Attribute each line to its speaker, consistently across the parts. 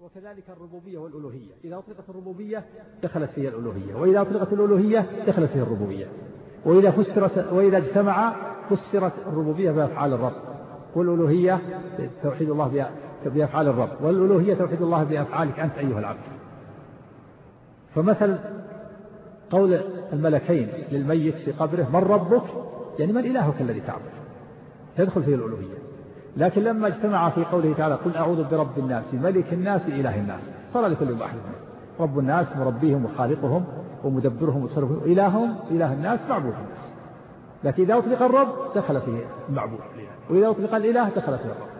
Speaker 1: وكذلك الربوبية والألوهية. إذا أطلقت الربوبية دخلت فيها الألوهية. وإذا أطلقت الألوهية دخلت فيها الربوبية. وإذا فسرت وإذا اجتمع فسرت الربوبية بأفعال الرب. والألوهية توحيد الله بأفعال الرب. والألوهية توحيد الله بأفعالك أنت أيها العبد. فمثل قول الملكين للميت في قبره من ربك؟ يعني من إلهك الذي تعبد. تدخل فيه الألوهية. لكن لما اجتمع في قوله تعالى قل أعوذ برب الناس ملك الناس إله الناس صار لكل واحد رب الناس مربيهم وخالقهم ومدبرهم وصرفهم إلههم إله الناس معبود الناس. لكن إذا أطلق الرب دخل فيه المعبود. وإذا أطلق الإله دخل فيه الرب.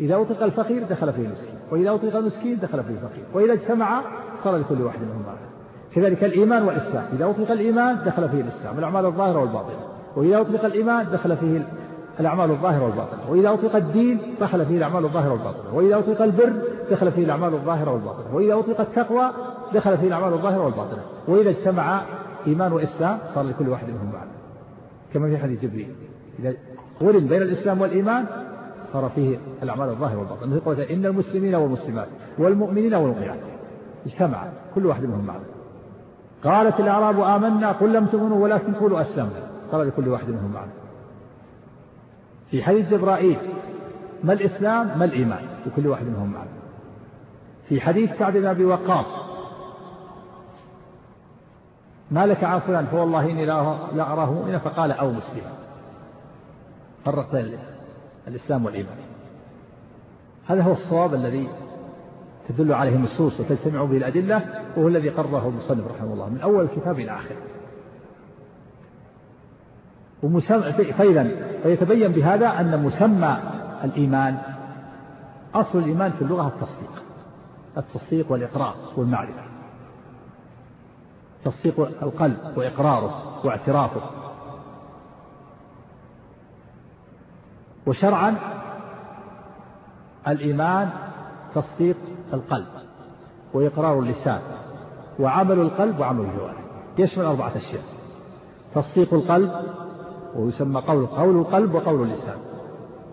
Speaker 1: إذا أطلق الفقير دخل فيه المسكين. وإذا أطلق المسكين دخل فيه الفقير. وإذا اجتمع صار لكل واحد منهم كذلك الإيمان والإسلام. إذا أطلق الإيمان دخل فيه الإسلام الأعمال الظاهرة والباطنة. وإذا أطلق الإيمان دخل فيه الأعمال الظاهرة والباطنة. وإذا أطلق الدين دخل فيه الأعمال الظاهرة والباطنة. وإذا أطلق البر دخل فيه الأعمال الظاهرة والباطنة. وإذا أطلق التقوى دخل فيه الأعمال الظاهرة والباطنة. وإذا اجتمع إيمان وإسلام صار لكل واحد منهم معنى كما في حديث جبريل. إذا قرن بين الإسلام والإيمان صار فيه الأعمال الظاهرة والباطنة. مثل إن المسلمين والمسلمات والمؤمنين والمؤمنات. اجتمع كل واحد منهم معنى قالت الأعراب آمنا قل لم تؤمنوا ولكن قولوا أسلمنا. صار لكل واحد منهم معنى في حديث جبرائيل ما الإسلام ما الإيمان؟ لكل واحد منهم معنى في حديث سعد بن أبي وقاص ما لك عن فلان فوالله إني لا أراه مؤمنا. فقال أو مسلما فرق بين الإسلام والإيمان. هذا هو الصواب الذي تدل عليه النصوص وتجتمع به الأدلة وهو الذي قرره المصنف رحمه الله. من أول الكتاب إلى آخره. فإذا فيتبين بهذا أن مسمى الإيمان أصل الإيمان في اللغة التصديق التصديق والإقرار والمعرفة. تصديق القلب وإقراره واعترافه. وشرعا الإيمان تصديق القلب وإقرار اللسان وعمل القلب وعمل الجوارح. يشمل أربعة أشياء. تصديق القلب ويسمى قول قول القلب وقول اللسان.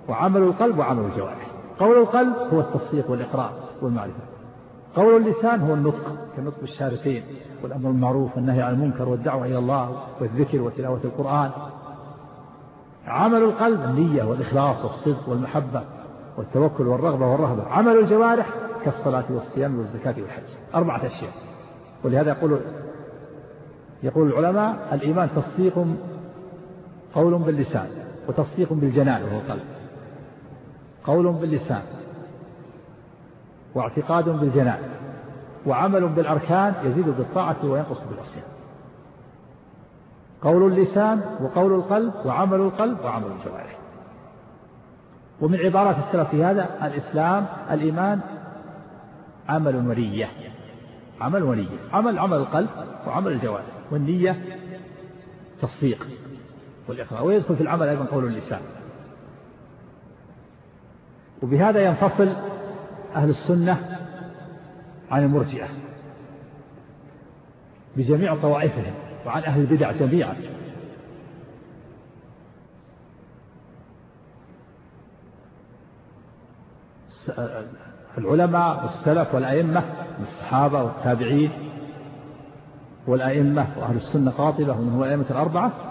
Speaker 1: وعمل القلب وعمل الجوارح. قول القلب هو التصديق والإقرار والمعرفة. قول اللسان هو النطق كنطق الشارقين والأمر بالمعروف والنهي عن المنكر والدعوة إلى الله والذكر وتلاوة القرآن. عمل القلب النية والإخلاص والصدق والمحبة والتوكل والرغبة والرهبة. عمل الجوارح كالصلاة والصيام والزكاة والحج. أربعة أشياء. ولهذا يقول يقول العلماء الإيمان تصديق قول باللسان وتصديق بالجنان وهو القلب قول باللسان واعتقاد بالجنان وعمل بالأركان يزيد بالطاعة وينقص بالعصيان. قول اللسان وقول القلب وعمل القلب وعمل الجوارح. ومن عبارات السلف في هذا الإسلام الإيمان عمل ونية. عمل ونية. عمل عمل القلب وعمل الجوارح. والنية تصديق. والإقرار ويدخل في العمل أيضا قول اللسان. وبهذا ينفصل أهل السنة عن المرجئة بجميع طوائفهم وعن أهل البدع جميعا. العلماء والسلف والأئمة الصحابة والتابعين والأئمة وأهل السنة قاطبة ومن هو الأئمة الأربعة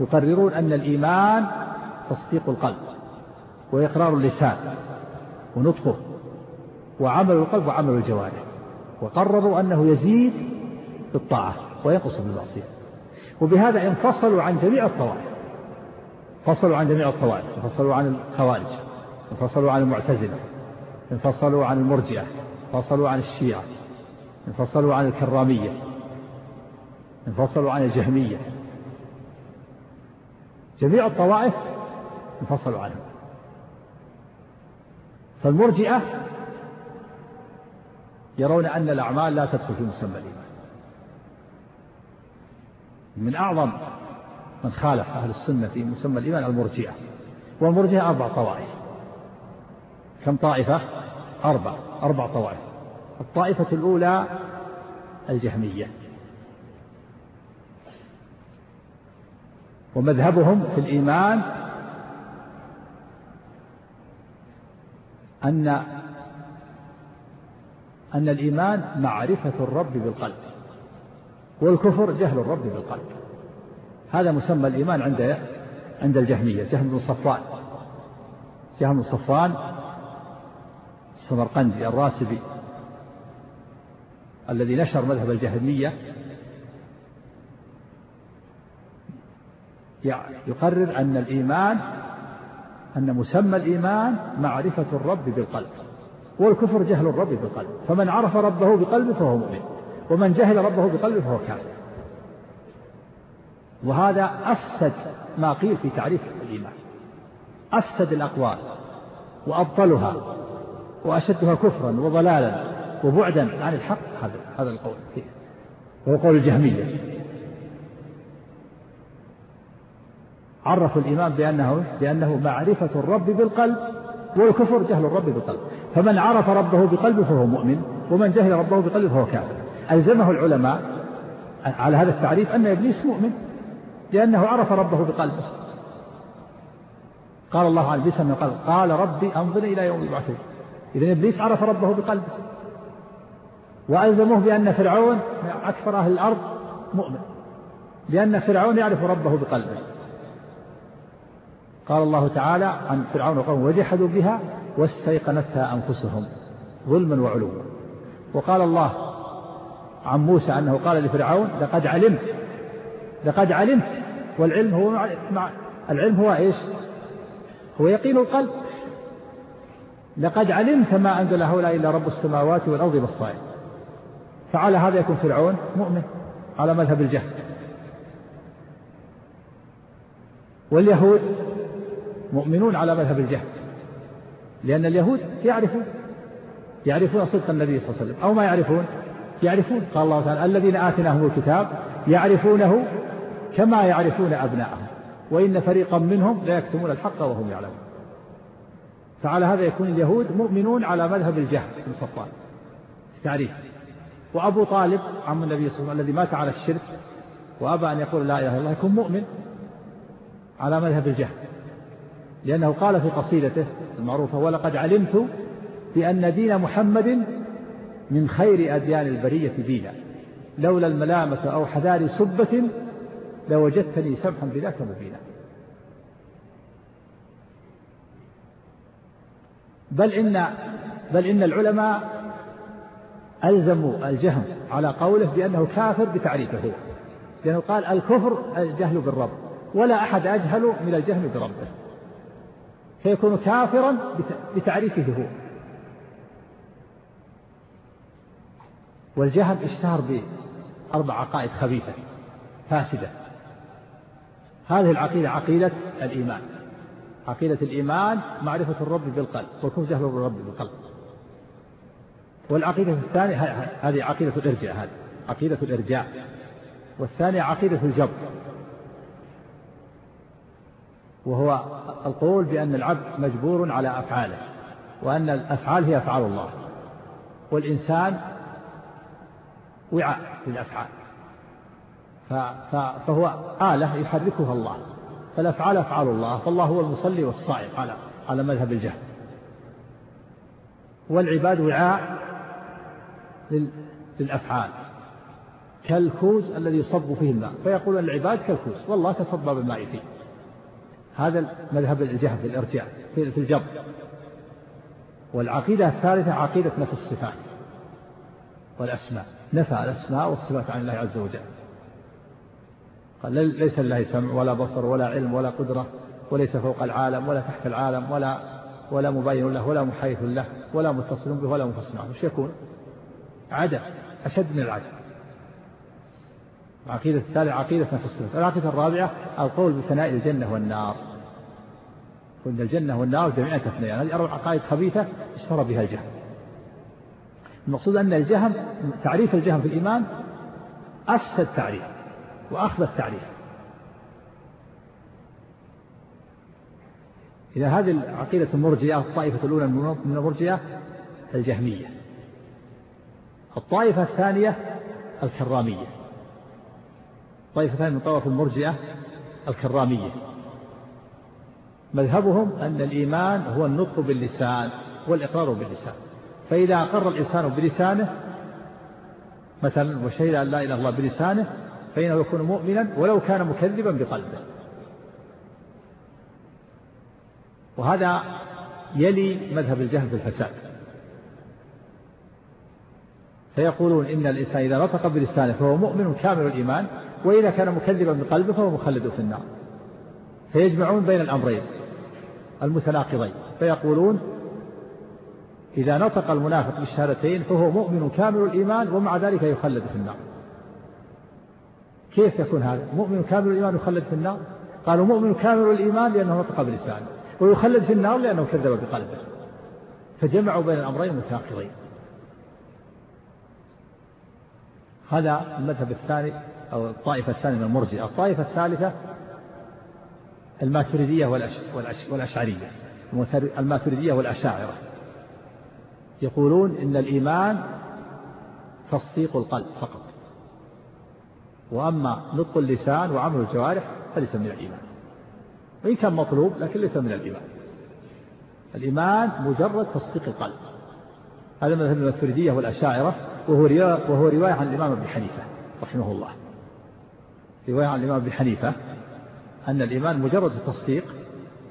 Speaker 1: يقررون أن الإيمان تصديق القلب وإقرار اللسان ونطقه وعمل القلب وعمل الجوارح وقرروا أنه يزيد بالطاعة وينقص بالمعصية وبهذا انفصلوا عن جميع الطوائف. انفصلوا عن جميع الطوائف. انفصلوا عن الخوارج. انفصلوا عن المعتزلة. انفصلوا عن المرجئة. انفصلوا عن الشيعة. انفصلوا عن الكرامية. انفصلوا عن الجهمية. جميع الطوائف انفصلوا عنها. فالمرجئة يرون أن الأعمال لا تدخل في مسمى الإيمان. من أعظم من خالف أهل السنة في مسمى الإيمان المرجئة. والمرجئة أربع طوائف. كم طائفة؟ أربع. أربع طوائف. الطائفة الأولى الجهمية. ومذهبهم في الإيمان أن أن الإيمان معرفة الرب بالقلب والكفر جهل الرب بالقلب. هذا مسمى الإيمان عند عند الجهمية جهم بن صفوان. جهم بن صفوان السمرقندي الراسبي الذي نشر مذهب الجهمية يقرر أن الإيمان أن مسمى الإيمان معرفة الرب بالقلب والكفر جهل الرب بالقلب فمن عرف ربه بقلبه فهو مؤمن ومن جهل ربه بقلبه فهو كافر. وهذا أفسد ما قيل في تعريف الإيمان أفسد الأقوال وأبطلها وأشدها كفرا وضلالا وبعدا عن الحق هذا هذا القول فيه وهو قول الجهمية. عرفوا الإيمان بأنه بأنه معرفة الرب بالقلب والكفر جهل الرب بالقلب. فمن عرف ربه بقلبه فهو مؤمن ومن جهل ربه بقلبه فهو كافر. ألزمه العلماء على هذا التعريف أن إبليس مؤمن لأنه عرف ربه بقلبه. قال الله عن ابليس من قال قال ربي انظرني إلى يوم يبعثون. اذا إبليس عرف ربه بقلبه. وألزموه بأن فرعون أكثر أهل الأرض مؤمن لأن فرعون يعرف ربه بقلبه. قال الله تعالى عن فرعون وقومه وجحدوا بها واستيقنتها أنفسهم ظلما وعلوا. وقال الله عن موسى أنه قال لفرعون لقد علمت لقد علمت والعلم هو مع العلم هو إيش؟ هو يقين القلب. لقد علمت ما أنزل هؤلاء إلا رب السماوات والأرض بالصائم فعلى هذا يكون فرعون مؤمن على مذهب الجهل. واليهود مؤمنون على مذهب الجهل. لأن اليهود يعرفون يعرفون صدق النبي صلى الله عليه وسلم أو ما يعرفون يعرفون قال الله تعالى الذين آتيناهم الكتاب يعرفونه كما يعرفون أبناءهم وإن فريقا منهم لا يكتمون الحق وهم يعلمون. فعلى هذا يكون اليهود مؤمنون على مذهب الجهل بن صفوان. تعريف. وأبو طالب عم النبي صلى الله عليه وسلم الذي مات على الشرك وأبى أن يقول لا إله إلا الله يكون مؤمن على مذهب الجهل. لأنه قال في قصيدته المعروفة ولقد علمت بأن دين محمد من خير أديان البرية دينا لولا الملامة أو حذار سبة لوجدتني سمحا بذاك مبينا. بل إن بل إن العلماء ألزموا الجهم على قوله بأنه كافر بتعريفه لأنه قال الكفر الجهل بالرب ولا أحد أجهل من الجهل بربه. فيكون كافرا بتعريفه هو. والجهل اشتهر بأربع عقائد خبيثة فاسدة. هذه العقيدة عقيدة الإيمان. عقيدة الإيمان معرفة الرب بالقلب وكون جهل الرب بالقلب. والعقيدة الثانية هذه عقيدة الإرجاء هذه عقيدة الإرجاء. والثانية عقيدة الجبر. وهو القول بأن العبد مجبور على أفعاله وأن الأفعال هي أفعال الله. والإنسان وعاء للأفعال. فهو آلة يحركها الله. فالأفعال أفعال الله فالله هو المصلي والصائم على على مذهب الجهل. والعباد وعاء للأفعال. كالكوز الذي يصب فيه الماء. فيقول العباد كالكوز والله كصباب الماء فيه. هذا مذهب الجهل في الارجاء في الجبر. والعقيدة الثالثة عقيدة نفي الصفات والأسماء. نفى الأسماء والصفات عن الله عز وجل. قال ليس لله سمع ولا بصر ولا علم ولا قدرة وليس فوق العالم ولا تحت العالم ولا ولا مبين له ولا محايث له ولا متصل به ولا منفصل عنه. وش يكون؟ عدم أشد من العدم. العقيدة الثالثة عقيدة نفس الصفات. العقيدة الرابعة القول بثناء الجنة والنار. وأن الجنة والنار جميعا كاثنين هذه أربع عقائد خبيثة اشترى بها الجهم. المقصود أن الجهم تعريف الجهم في الإيمان أفسد تعريف وأخذ التعريف. إذا هذه العقيدة المرجئة الطائفة الأولى من المرجئة الجهمية. الطائفة الثانية الكرامية. الطائفة الثانية من طوائف المرجئة الكرامية. مذهبهم أن الإيمان هو النطق باللسان والإقرار باللسان. فإذا أقر الإنسان بلسانه مثلا وشهد أن لا إله إلا الله بلسانه فإنه يكون مؤمنا ولو كان مكذبا بقلبه. وهذا يلي مذهب الجهل في الفساد. فيقولون إن الإنسان إذا نطق بلسانه فهو مؤمن كامل الإيمان وإذا كان مكذبا بقلبه فهو مخلد في النار. فيجمعون بين الأمرين. المتناقضين فيقولون إذا نطق المنافق بالشهادتين فهو مؤمن كامل الإيمان ومع ذلك يخلد في النار. كيف يكون هذا؟ مؤمن كامل الإيمان يخلد في النار؟ قالوا مؤمن كامل الإيمان لأنه نطق بلسانه ويخلد في النار لأنه كذب بقلبه. فجمعوا بين الأمرين المتناقضين هذا المذهب الثاني أو الطائفة الثانية من المرجئة. الطائفة الثالثة الماتريدية والأشعرية. الماتريدية والأشاعرة. يقولون إن الإيمان تصديق القلب فقط. وأما نطق اللسان وعمل الجوارح فليس من الإيمان. وإن كان مطلوب لكن ليس من الإيمان. الإيمان مجرد تصديق القلب. هذا مذهب الماتريدية والأشاعرة وهو رواية, وهو رواية عن الإمام أبي حنيفة رحمه الله. رواية عن الإمام أبي حنيفة. أن الإيمان مجرد التصديق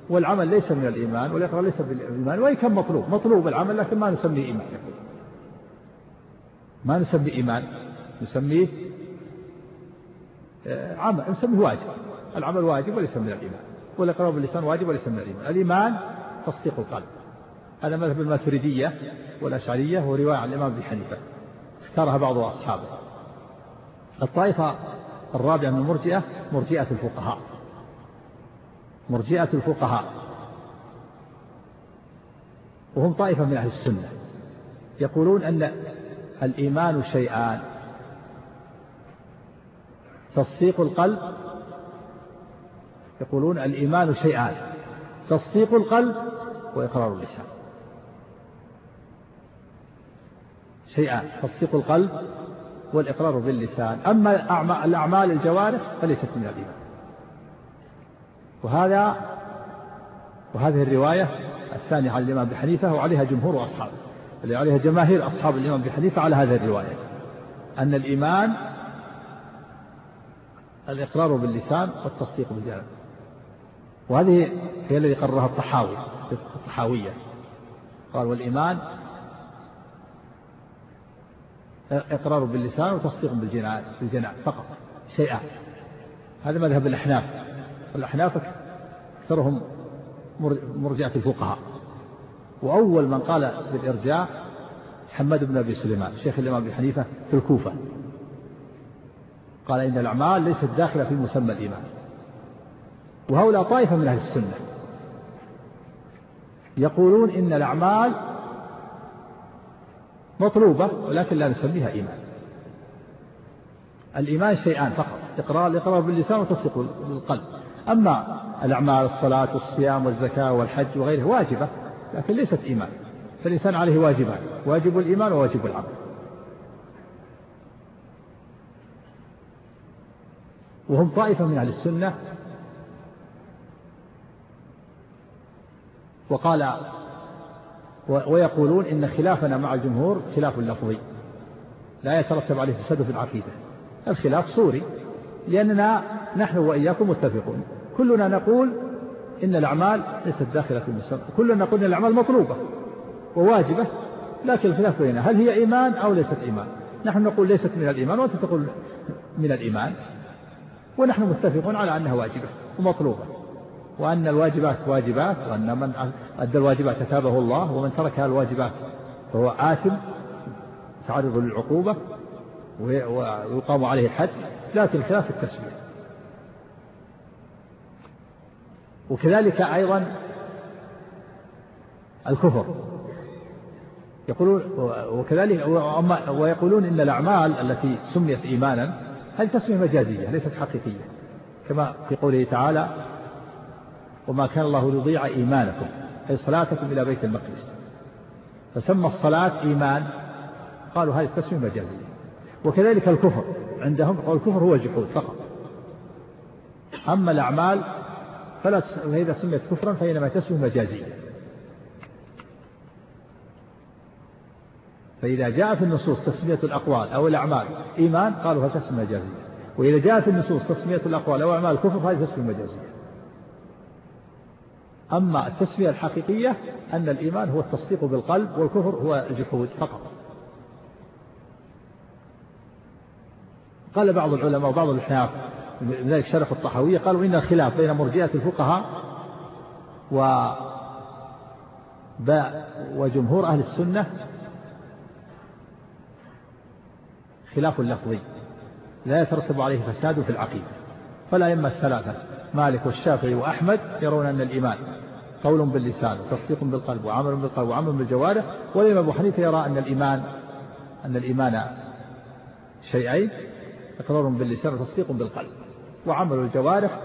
Speaker 1: والعمل ليس من الإيمان والإقرار ليس بالإيمان وإن كان مطلوب. مطلوب العمل لكن ما نسميه إيمان. ما نسميه إيمان. نسميه آه، عمل. نسميه واجب. العمل واجب وليس من الإيمان. والإقرار باللسان واجب وليس من الإيمان. الإيمان تصديق القلب. هذا مذهب الماتريدية والأشعرية ورواية عن الإمام أبي حنيفة. اختارها بعض أصحابه. الطائفة الرابعة من المرجئة مرجئة الفقهاء. مرجئة الفقهاء. وهم طائفة من أهل السنة. يقولون أن الإيمان شيئان. تصديق القلب يقولون الإيمان شيئان. تصديق القلب وإقرار اللسان. شيئان تصديق القلب والإقرار باللسان. أما الأعمال الجوارح فليست من الإيمان. وهذا وهذه الرواية الثانية على الإمام أبي حنيفة وعليها جمهور أصحابه اللي عليها جماهير أصحاب الإمام أبي حنيفة على هذه الرواية. أن الإيمان الإقرار باللسان والتصديق بالجانب وهذه هي الذي قررها الطحاوي الطحاوية. قال والإيمان إقرار باللسان وتصديق بالجنان بالجنان فقط شيئان هذا مذهب الأحناف. الأحناف أكثرهم مرجعة الفقهاء. وأول من قال بالإرجاع محمد بن أبي سليمان شيخ الإمام أبي حنيفة في الكوفة. قال إن الأعمال ليست داخلة في مسمى الإيمان. وهؤلاء طائفة من أهل السنة. يقولون إن الأعمال مطلوبة ولكن لا نسميها إيمان. الإيمان شيئان فقط إقرار الإقرار باللسان وتصديق بالقلب أما الأعمال الصلاة والصيام والزكاة والحج وغيره واجبة لكن ليست إيمان. فالإنسان عليه واجبان واجب الإيمان وواجب العمل. وهم طائفة من أهل السنة. وقال ويقولون إن خلافنا مع الجمهور خلاف لفظي. لا يترتب عليه فساد في العقيدة. الخلاف صوري لأننا نحن وإياكم متفقون. كلنا نقول إن الأعمال ليست داخلة في المسمى كلنا نقول إن الأعمال مطلوبة وواجبة لكن الخلاف بيننا هل هي إيمان أو ليست إيمان؟ نحن نقول ليست من الإيمان وأنت تقول من الإيمان. ونحن متفقون على أنها واجبة ومطلوبة وأن الواجبات واجبات وأن من أدى الواجبات أتابه الله ومن تركها الواجبات فهو آثم تعرض للعقوبة ويقام عليه الحد. لكن الخلاف التسمية وكذلك أيضا الكفر. يقولون وكذلك ويقولون إن الأعمال التي سميت إيمانا هذه تسمية مجازية ليست حقيقية. كما في قوله تعالى وما كان الله ليضيع إيمانكم أي صلاتكم إلى بيت المقدس. فسمى الصلاة إيمان. قالوا هذه تسمية مجازية. وكذلك الكفر. عندهم الكفر هو الجحود فقط. أما الأعمال فلا فإذا سميت كفرا فإنما تسمى مجازية فإذا جاء في النصوص تسمية الأقوال أو الأعمال إيمان قالوا هذا تسمية مجازية وإذا جاء في النصوص تسمية الأقوال أو أعمال الكفر هذه تسمية مجازية أما التسمية الحقيقية أن الإيمان هو التصديق بالقلب والكفر هو الجحود فقط. قال بعض العلماء وبعض الأحناف لذلك شرف الطحاوية قالوا إن الخلاف بين مرجئة الفقهاء و وجمهور أهل السنة خلاف لفظي. لا يترتب عليه فساد في العقيدة. فالأئمة الثلاثة مالك والشافعي وأحمد يرون أن الإيمان قول باللسان وتصديق بالقلب وعمل بالقلب وعمل بالجوارح والإمام أبو حنيفة يرى أن الإيمان أن الإيمان شيئين إقرار باللسان وتصديق بالقلب. وعمل الجوارح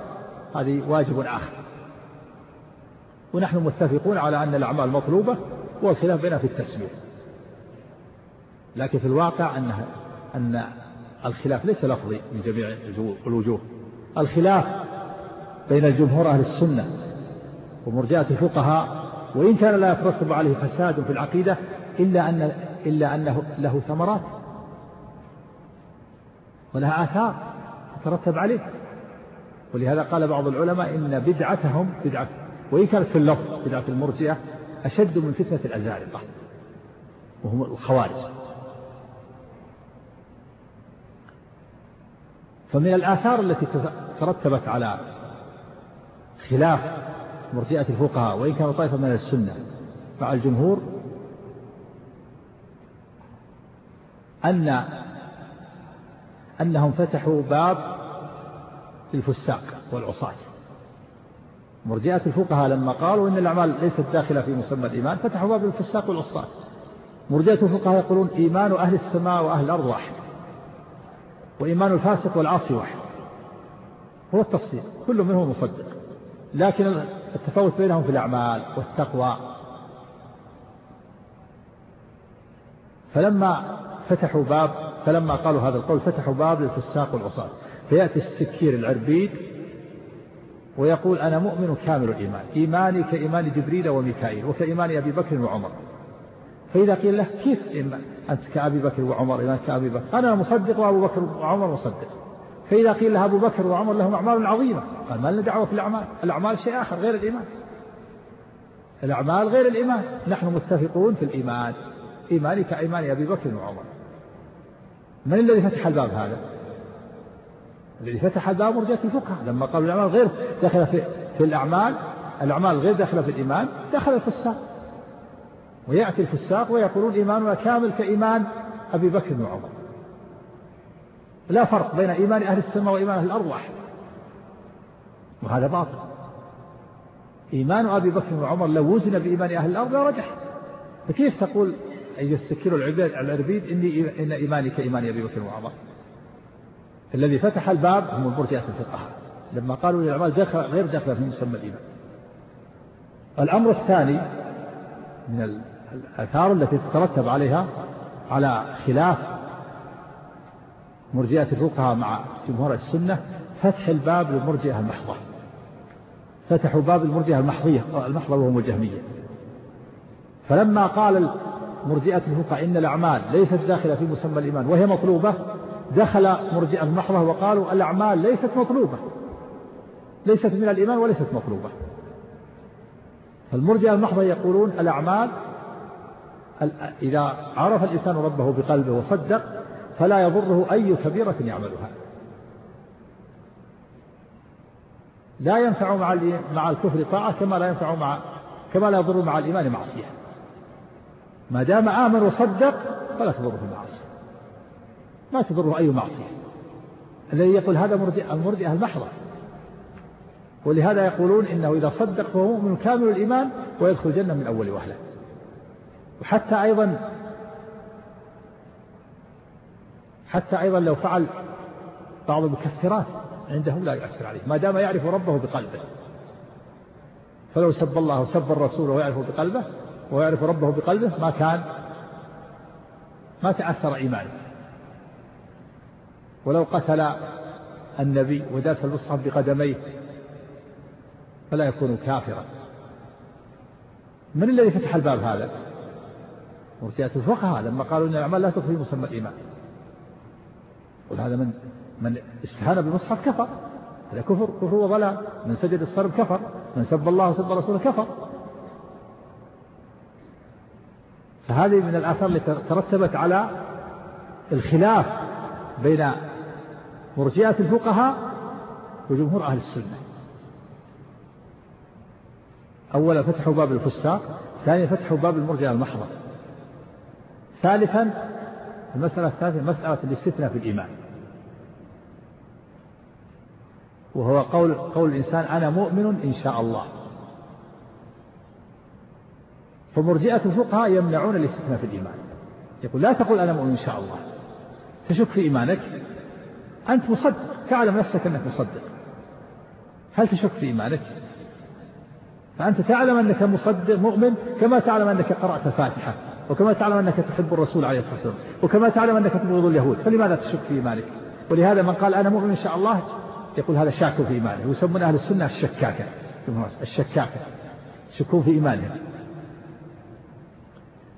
Speaker 1: هذه واجب آخر. ونحن متفقون على أن الأعمال مطلوبة والخلاف بينها في التسمية لكن في الواقع أنها أن الخلاف ليس لفظي من جميع الوجوه. الخلاف بين الجمهور أهل السنة ومرجئة الفقهاء وإن كان لا يترتب عليه فساد في العقيدة إلا أن إلا أنه له ثمرات. ولها آثار تترتب عليه. ولهذا قال بعض العلماء إن بدعتهم بدعة وإن كانت في اللفظ بدعة المرجئة أشد من فتنة الأزارقة وهم الخوارج. فمن الآثار التي ترتبت على خلاف مرجئة الفقهاء وإن كانوا طائفة من السنة مع الجمهور أن أنهم فتحوا باب للفساق والعصاة. مرجئة الفقهاء لما قالوا إن الأعمال ليست داخلة في مسمى الإيمان فتحوا باب الفساق والعصاة. مرجئة الفقهاء يقولون إيمان أهل السماء وأهل الأرض واحد وإيمان الفاسق والعاصي واحد. هو التصديق كل منهم مصدق. لكن التفاوت بينهم في الأعمال والتقوى. فلما فتحوا باب فلما قالوا هذا القول فتحوا باب للفساق والعصاة. فيأتي السكير العربيد ويقول أنا مؤمن كامل الإيمان. إيماني كإيمان جبريل وميكائيل وكإيمان أبي بكر وعمر. فإذا قيل له كيف أنت كأبي بكر وعمر إيمان كأبي بكر. أنا مصدق وأبو بكر وعمر مصدق. فإذا قيل له أبو بكر وعمر لهم أعمال عظيمة. قال ما لنا دعوة في الأعمال؟ الأعمال شيء آخر غير الإيمان. الأعمال غير الإيمان. نحن متفقون في الإيمان. إيماني كإيمان أبي بكر وعمر. من الذي فتح الباب هذا؟ الذي فتح الباب مرجئة الفقهاء. لما قالوا الأعمال غير دخل في, في الأعمال الأعمال غير داخلة في الإيمان دخل الفساق. ويأتي الفساق ويقولون إيماننا كامل كإيمان أبي بكر وعمر لا فرق بين إيمان أهل السماء وإيمان أهل الأرض واحد. وهذا باطل. إيمان أبي بكر وعمر لو وزن بإيمان أهل الأرض لرجح فكيف تقول أيها السكير العربيد إني إن إيماني كإيمان أبي بكر وعمر الذي فتح الباب هم المرجئة الفقهاء. لما قالوا ان الأعمال دخل غير داخلة في مسمى الإيمان. الأمر الثاني من الآثار التي تترتب عليها على خلاف مرجئة الفقهاء مع جمهور السنة فتح الباب للمرجئة المحضة. فتحوا باب المرجئة المحضية المحضة وهم الجهمية. فلما قال مرجئة الفقهاء إن الأعمال ليست داخلة في مسمى الإيمان وهي مطلوبة دخل مرجئة المحضة وقالوا الأعمال ليست مطلوبة. ليست من الإيمان وليست مطلوبة. فالمرجئة المحضة يقولون الأعمال إذا عرف الإنسان ربه بقلبه وصدق فلا يضره أي كبيرة يعملها. لا ينفع مع مع الكفر طاعة كما لا ينفع مع كما لا يضر مع الإيمان معصية. ما دام آمن وصدق فلا تضره المعصية ما تضره أي معصية. الذي يقول هذا مرجئ المرجئة المحضة ولهذا يقولون إنه إذا صدق فهو مؤمن كامل الإيمان ويدخل الجنة من أول وهلة. وحتى أيضا حتى أيضا لو فعل بعض المكفرات عندهم لا يؤثر عليه. ما دام يعرف ربه بقلبه. فلو سب الله وسب الرسول ويعرف بقلبه ويعرف ربه بقلبه ما كان ما تأثر إيمانه. ولو قتل النبي وداس المصحف بقدميه فلا يكون كافرا. من الذي فتح الباب هذا؟ مرجئة الفقهاء لما قالوا إن الأعمال لا تدخل مسمى الإيمان. قل هذا من من استهان بالمصحف كفر. هذا كفر كفر وضلال. من سجد الصرب كفر. من سب الله وسب رسوله كفر. فهذه من الآثار التي ترتبت على الخلاف بين مرجئة الفقهاء وجمهور أهل السنة. أولا فتحوا باب الفساق ثانيا فتحوا باب المرجئة المحضة. ثالثا المسألة الثالثة مسألة الاستثناء في الإيمان. وهو قول قول الإنسان أنا مؤمن إن شاء الله. فمرجئة الفقهاء يمنعون الاستثناء في الإيمان. يقول لا تقول أنا مؤمن إن شاء الله. تشك في إيمانك. أنت مصدق تعلم نفسك أنك مصدق. هل تشك في إيمانك؟ فأنت تعلم أنك مصدق مؤمن كما تعلم أنك قرأت الفاتحة وكما تعلم أنك تحب الرسول عليه الصلاة والسلام وكما تعلم أنك تبغض اليهود. فلماذا تشك في إيمانك؟ ولهذا من قال أنا مؤمن إن شاء الله يقول هذا شاك في إيمانه ويسمون أهل السنة الشكاكة. الشكاكة يشكون في إيمانهم؟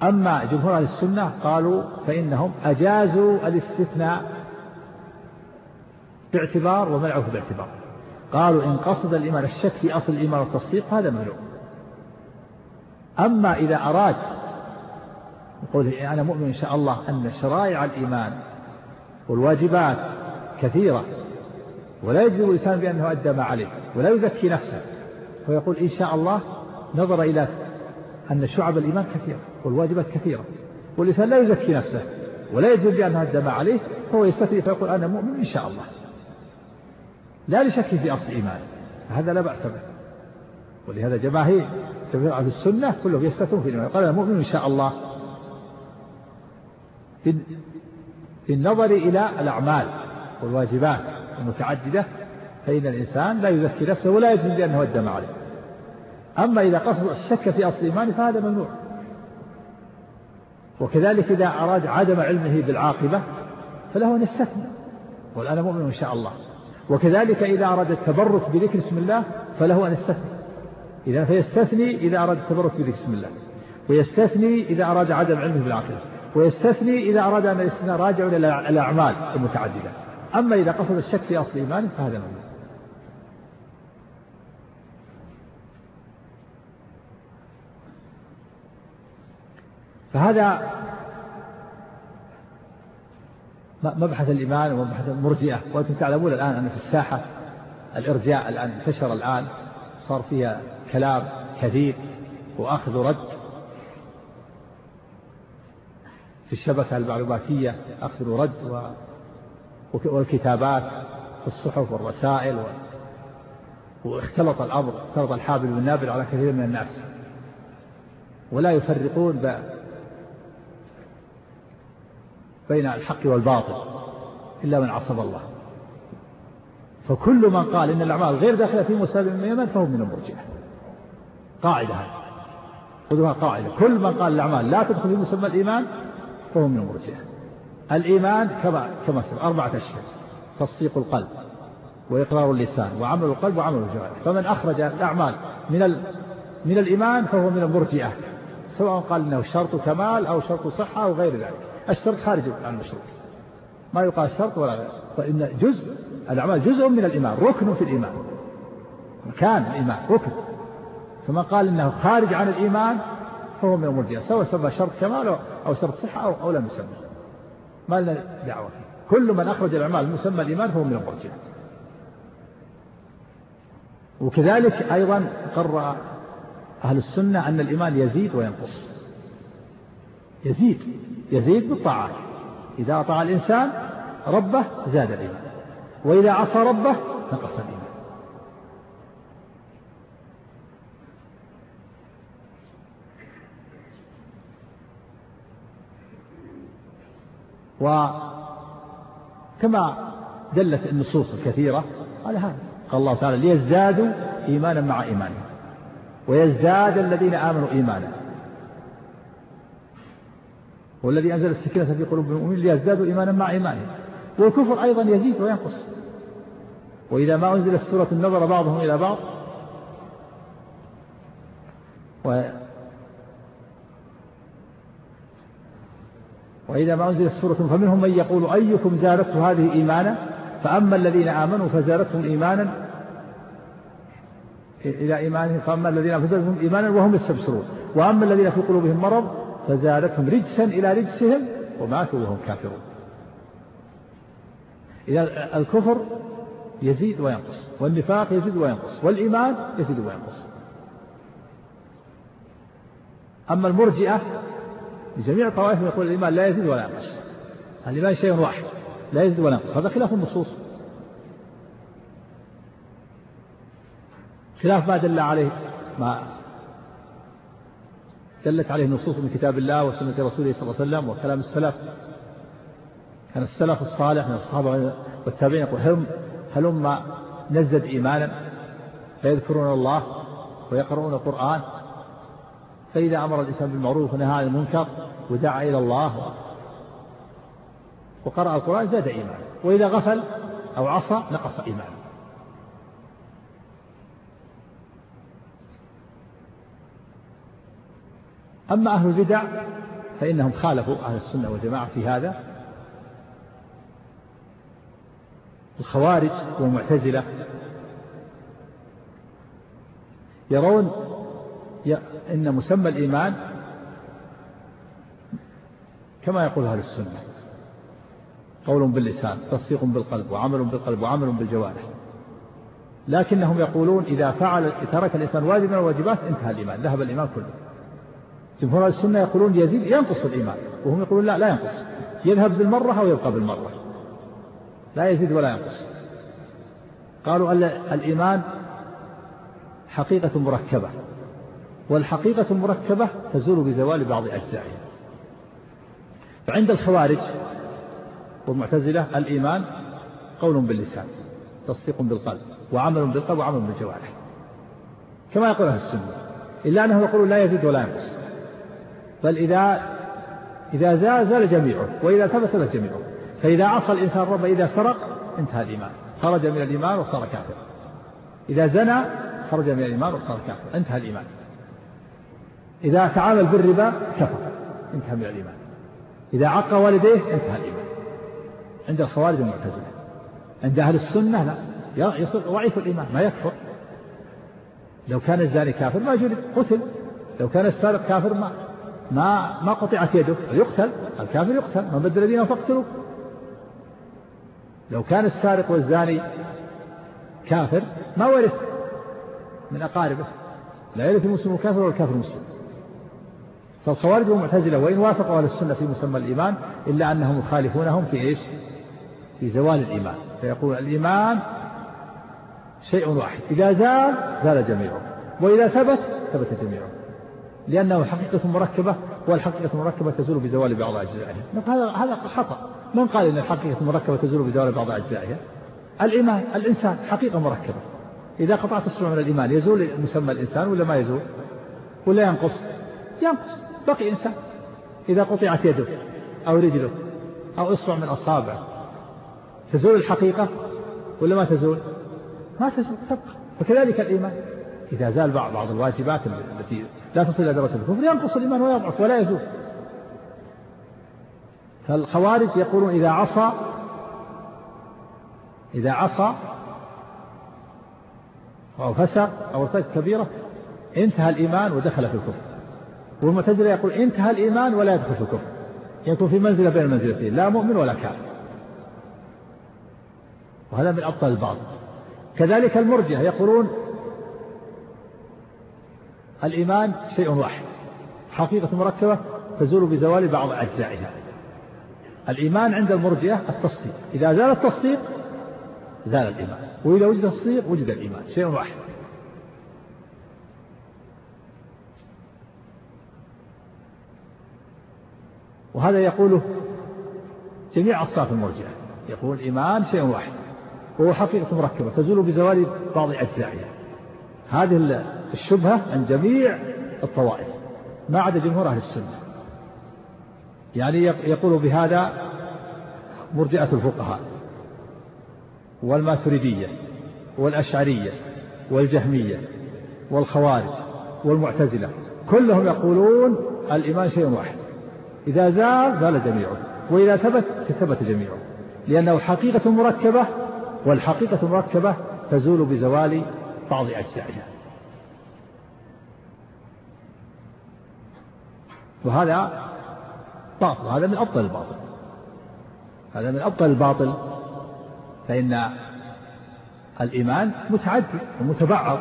Speaker 1: أما جمهور أهل السنة قالوا فإنهم أجازوا الاستثناء باعتبار ومنعه باعتبار. قالوا إن قصد الإيمان الشك في أصل الإيمان والتصديق هذا ممنوع أما إذا أراد يقول أنا مؤمن إن شاء الله أن شرائع الإيمان والواجبات كثيرة ولا يجزم الإنسان بأنه أدى ما عليه ولا يزكي نفسه. ويقول إن شاء الله نظر إلى أن شعب الإيمان كثيرة والواجبات كثيرة والإنسان لا يزكي نفسه ولا يجزم بأنه أدى ما عليه فهو يستثني فيقول أنا مؤمن إن شاء الله. لا لشك في أصل إيمانه هذا لا بأس به. ولهذا جماهير جماهير أهل السنة كلهم يستثنون في الإيمان قال أنا مؤمن إن شاء الله. بالنظر إلى الأعمال والواجبات المتعددة فإن الإنسان لا يزكي نفسه ولا يجزم بأنه أدى ما عليه. أما إذا قصد الشك في أصل إيمانه فهذا ممنوع. وكذلك إذا أراد عدم علمه بالعاقبة فله أن يستثني قل أنا مؤمن إن شاء الله. وكذلك إذا أراد التبرك بذكر اسم الله فله أن يستثني. إذا فيستثني إذا أراد التبرك بذكر اسم الله. ويستثني إذا أراد عدم علمه بالعاقبة ويستثني إذا أراد أن الاستثناء راجع إلى الأعمال المتعددة. أما إذا قصد الشك في أصل إيمانه فهذا ممنوع. فهذا مبحث الإيمان ومبحث المرجئة. وأنتم تعلمون الآن أن في الساحة الإرجاء الآن انتشر الآن. صار فيها كلام كثير وأخذ ورد في الشبكة المعلوماتية أخذ ورد والكتابات في الصحف والرسائل واختلط الأمر اختلط الحابل والنابل على كثير من الناس. ولا يفرقون بين الحق والباطل إلا من عصم الله. فكل من قال إن الأعمال غير داخلة في مسلم من اليمن فهو من المرجئة. قاعدة هذه. خذوها قاعدة. كل من قال الأعمال لا تدخل في مسمى الإيمان فهو من المرجئة. الإيمان كما كما سبق أربعة أشياء. تصديق القلب وإقرار اللسان وعمل القلب وعمل الجوارح. فمن أخرج الأعمال من ال... من الإيمان فهو من المرجئة. سواء قال إنه شرط كمال أو شرط صحة أو غير ذلك. الشرط خارج عن المشروط ما يقال شرط ولا فإن جزء الأعمال جزء من الإيمان ركن في الإيمان. مكان الإيمان ركن. فمن قال إنه خارج عن الإيمان فهو من المرجئة سواء سمى شرط كمال أو شرط صحة أو, أو لم يسمى. ما لنا دعوة فيه. كل من أخرج الأعمال مسمى الإيمان فهو من المرجئة وكذلك أيضا قرر أهل السنة أن الإيمان يزيد وينقص. يزيد. يزيد بالطاعات. إذا أطاع الإنسان ربه زاد الإيمان. وإذا عصى ربه نقص الإيمان. وكما دلت النصوص الكثيرة على هذا. قال الله تعالى ليزدادوا إيمانا مع إيمانهم. ويزداد الذين آمنوا إيمانا. والذي أنزل السكينة في قلوب المؤمنين ليزدادوا إيمانا مع إيمانهم. والكفر أيضا يزيد وينقص. وإذا ما أنزلت سورة النظر بعضهم إلى بعض و وإذا ما أنزلت سورة فمنهم من يقول أيكم زادته هذه إيمانا؟ فأما الذين آمنوا فزادتهم إيمانا إلى إيمانهم. فأما الذين فزادتهم إيمانا وهم يستبصرون. وأما الذين في قلوبهم مرض فزادتهم رجسا إلى رجسهم وماتوا وهم كافرون. إذا الكفر يزيد وينقص والنفاق يزيد وينقص والإيمان يزيد وينقص. أما المرجئة لجميع الطوائف يقول الإيمان لا يزيد ولا ينقص. الإيمان شيء واحد لا يزيد ولا ينقص. هذا خلاف النصوص. خلاف ما دل عليه ما دلت عليه النصوص من كتاب الله وسنة رسوله صلى الله عليه وسلم وكلام السلف. كان السلف الصالح من الصحابة والتابعين يقول هل هلما نزد إيمانا فيذكرون الله ويقرؤون القرآن؟ فإذا أمر الإنسان بالمعروف ونهى عن المنكر ودعا إلى الله وقرأ القرآن زاد إيمانا وإذا غفل أو عصى نقص إيمانه أما أهل البدع فإنهم خالفوا أهل السنة والجماعة في هذا. الخوارج والمعتزلة يرون إن مسمى الإيمان كما يقول أهل السنة قول باللسان تصديق بالقلب وعمل بالقلب وعمل بالجوارح. لكنهم يقولون إذا فعل ترك الإنسان واجبا من الواجبات انتهى الإيمان ذهب الإيمان كله. جمهور السنة يقولون يزيد ينقص الإيمان وهم يقولون لا لا ينقص. يذهب بالمرة أو يبقى بالمرة. لا يزيد ولا ينقص. قالوا الإيمان حقيقة مركبة والحقيقة المركبة تزول بزوال بعض أجزائها. فعند الخوارج والمعتزلة الإيمان قول باللسان تصديق بالقلب وعمل بالقلب وعمل بالجوارح. كما يقول أهل السنة إلا أنه يقول لا يزيد ولا ينقص. بل إذا إذا زال زال جميعه وإذا ثبت ثبت جميعه. فإذا عصى الإنسان ربه إذا سرق انتهى الإيمان. خرج من الإيمان وصار كافر. إذا زنى خرج من الإيمان وصار كافر. انتهى الإيمان. إذا تعامل بالربا كفر انتهى من الإيمان. إذا عق والديه انتهى الإيمان. عند الخوارج والمعتزلة عند أهل السنة لا. يصير ضعيف الإيمان ما يكفر. لو كان الزاني كافر ما جلد قتل. لو كان السارق كافر ما ما ما قطعت يده يقتل. الكافر يقتل. من بدل دينه فاقتلوه. لو كان السارق والزاني كافر ما ورث من أقاربه. لا يرث المسلم الكافر ولا الكافر المسلم. فالخوارج والمعتزلة وإن وافقوا أهل السنة في مسمى الإيمان إلا أنهم يخالفونهم في إيش؟ في زوال الإيمان. فيقول الإيمان شيء واحد. إذا زال زال جميعه. وإذا ثبت ثبت جميعه. لأنه حقيقة مركبة والحقيقة المركبة تزول بزوال بعض أجزائها. هذا هذا خطأ. من قال أن الحقيقة المركبة تزول بزوال بعض أجزائها؟ الإيمان الإنسان حقيقة مركبة. إذا قطعت أصبع من الإيمان يزول مسمى الإنسان ولا ما يزول؟ ولا ينقص؟ ينقص. بقي إنسان. إذا قطعت يده أو رجله أو إصبع من أصابعه تزول الحقيقة ولا ما تزول؟ ما تزول تبقى. فكذلك الإيمان. إذا زال بعض بعض الواجبات التي لا تصل إلى درجة الكفر ينقص الإيمان ويضعف ولا يزول. فالخوارج يقولون إذا عصى إذا عصى أو فسق أو ارتكب كبيرة انتهى الإيمان ودخل في الكفر. والمعتزلة يقول انتهى الإيمان ولا يدخل في الكفر. يكون في منزلة بين المنزلتين لا مؤمن ولا كافر. وهذا من أبطال البعض. كذلك المرجئة يقولون الإيمان شيء واحد. حقيقة مركبة تزول بزوال بعض أجزائها. الإيمان عند المرجئة التصديق. إذا زال التصديق زال الإيمان. وإذا وجد التصديق وجد الإيمان. شيء واحد. وهذا يقوله جميع أصناف المرجئة. يقول الإيمان شيء واحد. وهو حقيقة مركبة تزول بزوال بعض أجزائها. هذه الشبهة عن جميع الطوائف ما عدا جمهور أهل السنة. يعني يقول بهذا مرجئة الفقهاء والماتريدية والأشعرية والجهمية والخوارج والمعتزلة كلهم يقولون الإيمان شيء واحد. إذا زال زال جميعه وإذا ثبت ثبت جميعه لأنه حقيقة مركبة والحقيقة المركبة تزول بزوال بعض أجزائها. وهذا باطل هذا من أفضل الباطل. هذا من أفضل الباطل. فإن الإيمان متعدد ومتبعض.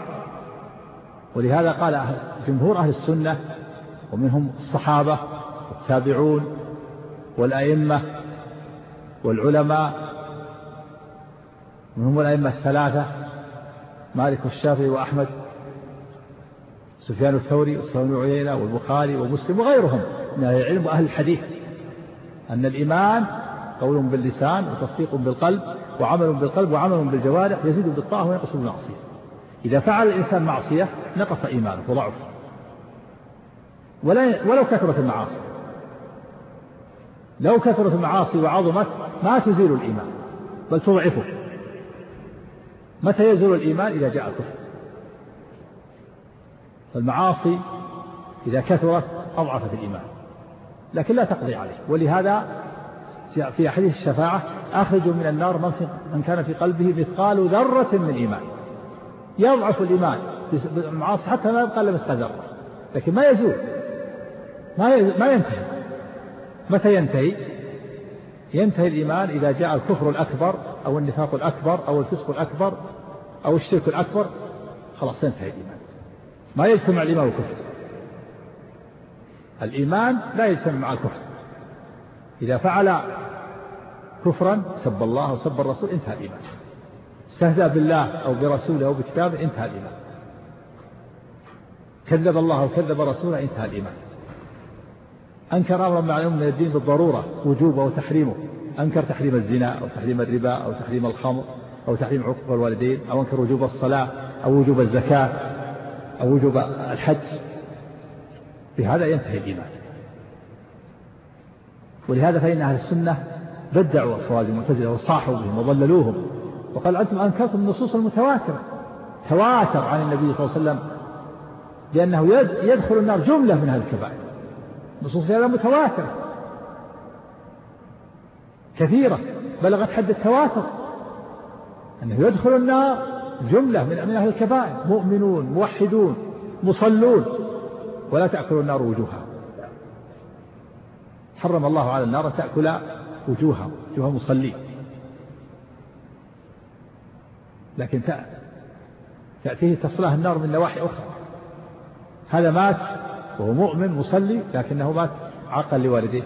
Speaker 1: ولهذا قال جمهور أهل السنة ومنهم الصحابة والتابعون والأئمة والعلماء منهم الأئمة الثلاثة مالك والشافعي وأحمد سفيان الثوري وسفيان عيينة والبخاري ومسلم وغيرهم من أهل العلم وأهل الحديث. أن الإيمان قول باللسان وتصديق بالقلب وعمل بالقلب وعمل بالجوارح يزيد بالطاعة وينقص بالمعصية. إذا فعل الإنسان معصية نقص إيمانه وضعف ولو كثرت المعاصي. لو كثرت المعاصي وعظمت ما تزيل الإيمان بل تضعفه. متى يزول الإيمان؟ إذا جاء الكفر. فالمعاصي إذا كثرت أضعفت الإيمان لكن لا تقضي عليه. ولهذا في حديث الشفاعة أخرجوا من النار من, في من كان في قلبه مثقال ذرة من إيمان. يضعف الإيمان المعاصي حتى ما يبقى إلا مثقال ذرة. لكن ما يزول ما ما ينتهي. متى ينتهي؟ ينتهي الإيمان إذا جاء الكفر الأكبر أو النفاق الأكبر أو الفسق الأكبر أو الشرك الأكبر. خلاص ينتهي الإيمان. ما يجتمع الإيمان والكفر. الإيمان لا يجتمع مع الكفر. إذا فعل كفرا سب الله وسب الرسول انتهى الإيمان. استهزأ بالله أو برسوله أو بكتابه انتهى الإيمان. كذب الله وكذب رسوله انتهى الإيمان. أنكر أمرا معلوم من الدين بالضرورة وجوبه وتحريمه أنكر تحريم الزنا أو تحريم الربا أو تحريم الخمر أو تحريم عقوق الوالدين أو أنكر وجوب الصلاة أو وجوب الزكاة. أو وجوب الحج. بهذا ينتهي الإيمان. ولهذا فإن أهل السنة بدعوا الخوارج المعتزلة وصاحوا بهم وضللوهم. وقال أنتم أنكرتم النصوص المتواترة. تواتر عن النبي صلى الله عليه وسلم بأنه يدخل النار جملة من هذه الكبائر. نصوص هذا متواترة. كثيرة. بلغت حد التواتر. أنه يدخل النار جملة من أهل الكبائر مؤمنون موحدون مصلون. ولا تأكل النار وجوهها. حرم الله على النار أن تأكل وجوهها وجوه المصلين. لكن تأتيه تصلاه النار من نواحي أخرى. هذا مات وهو مؤمن مصلي لكنه مات عقا لوالديه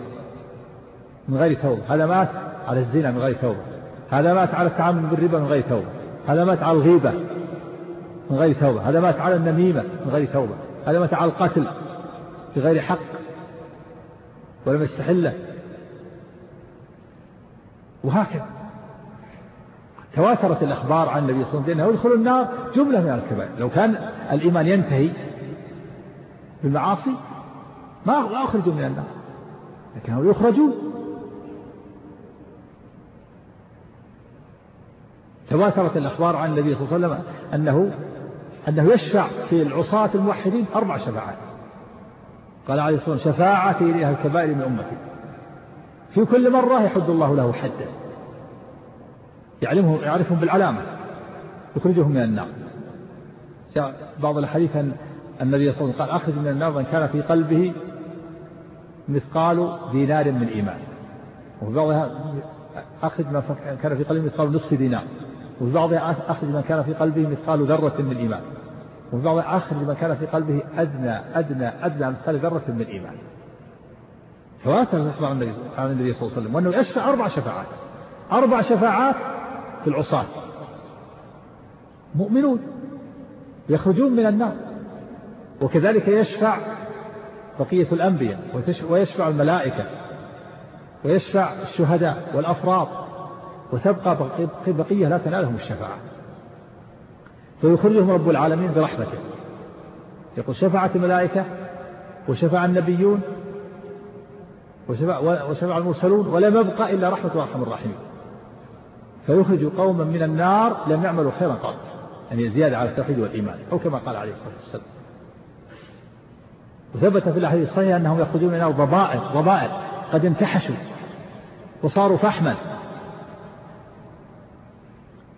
Speaker 1: من غير توبة. هذا مات على الزنا من غير توبة. هذا مات على التعامل بالربا من غير توبة. هذا مات على الغيبة من غير توبة. هذا مات على النميمة من غير توبة. هذا مات على القتل بغير حق ولم يستحله. وهكذا. تواترت الأخبار عن النبي صلى الله عليه وسلم أنه يدخل النار جملة من الكبائر. لو كان الإيمان ينتهي بالمعاصي ما أخرجوا من النار. لكنهم يخرجون تواترت الأخبار عن النبي صلى الله عليه وسلم أنه أنه يشفع في العصاة الموحدين أربع شفاعات. قال عليه الصلاة والسلام شفاعتي لأهل الكبائر من أمتي. في كل مرة يحد الله له حدا يعلمهم يعرفهم بالعلامة. يخرجهم من النار. بعض الأحاديث أن النبي صلى الله عليه وسلم قال أخرج من النار من كان في قلبه مثقال دينار من إيمان. وفي بعضها أخرج من كان في قلبه مثقال نصف دينار. وفي بعضها أخرج من كان في قلبه مثقال ذرة من إيمان. وفي بعضها أخرج من كان في قلبه أدنى أدنى أدنى مثقال ذرة من إيمان. تواتر عن النبي عن النبي صلى الله عليه وسلم وأنه يشفع أربع شفاعات. أربع شفاعات في العصاة. مؤمنون. يخرجون من النار. وكذلك يشفع بقية الأنبياء ويشفع الملائكة ويشفع الشهداء والأفراد وتبقى بقية لا تنالهم الشفاعة. فيخرجهم رب العالمين برحمته. يقول شفعت الملائكة وشفع النبيون وشفع, وشفع المرسلون ولم يبقى إلا رحمة أرحم الراحمين. فيخرج قوما من النار لم يعملوا خيرا قط يعني زيادة على التوحيد والإيمان أو كما قال عليه الصلاة والسلام. وثبت في الأحاديث الصحيحة أنهم يخرجون من النار ضبائر ضبائر قد انتحشوا وصاروا فحما.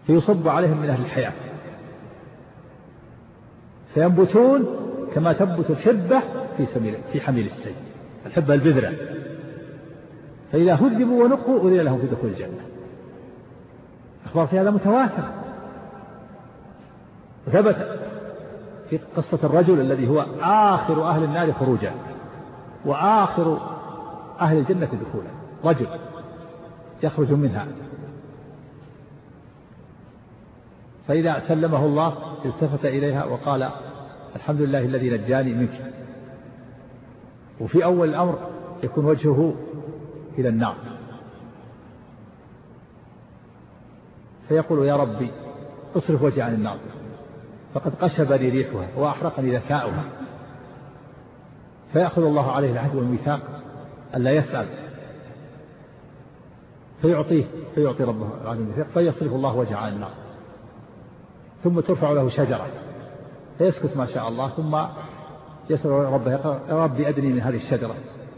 Speaker 1: فيصب عليهم من أهل الحياة. فينبتون كما تنبت الحبة في في حميل السيل. الحبة البذرة. فإذا هذبوا ونقوا أذن لهم في دخول الجنة. أخبار في هذا متواتر. وثبت في قصة الرجل الذي هو آخر أهل النار خروجا. وآخر أهل الجنة دخولا. رجل يخرج منها. فإذا سلمه الله التفت إليها وقال الحمد لله الذي نجاني منك. وفي أول الأمر يكون وجهه إلى النار. فيقول يا ربي اصرف وجهي عن النار. فقد قشبني ريحها وأحرقني ذكاؤها. فيأخذ الله عليه العهد والميثاق ألا يسأل. فيعطيه فيعطي ربه العهد والميثاق فيصرف الله وجهه عن النار. ثم ترفع له شجرة. فيسكت ما شاء الله ثم يسأل ربه يا ربي أدني من هذه الشجرة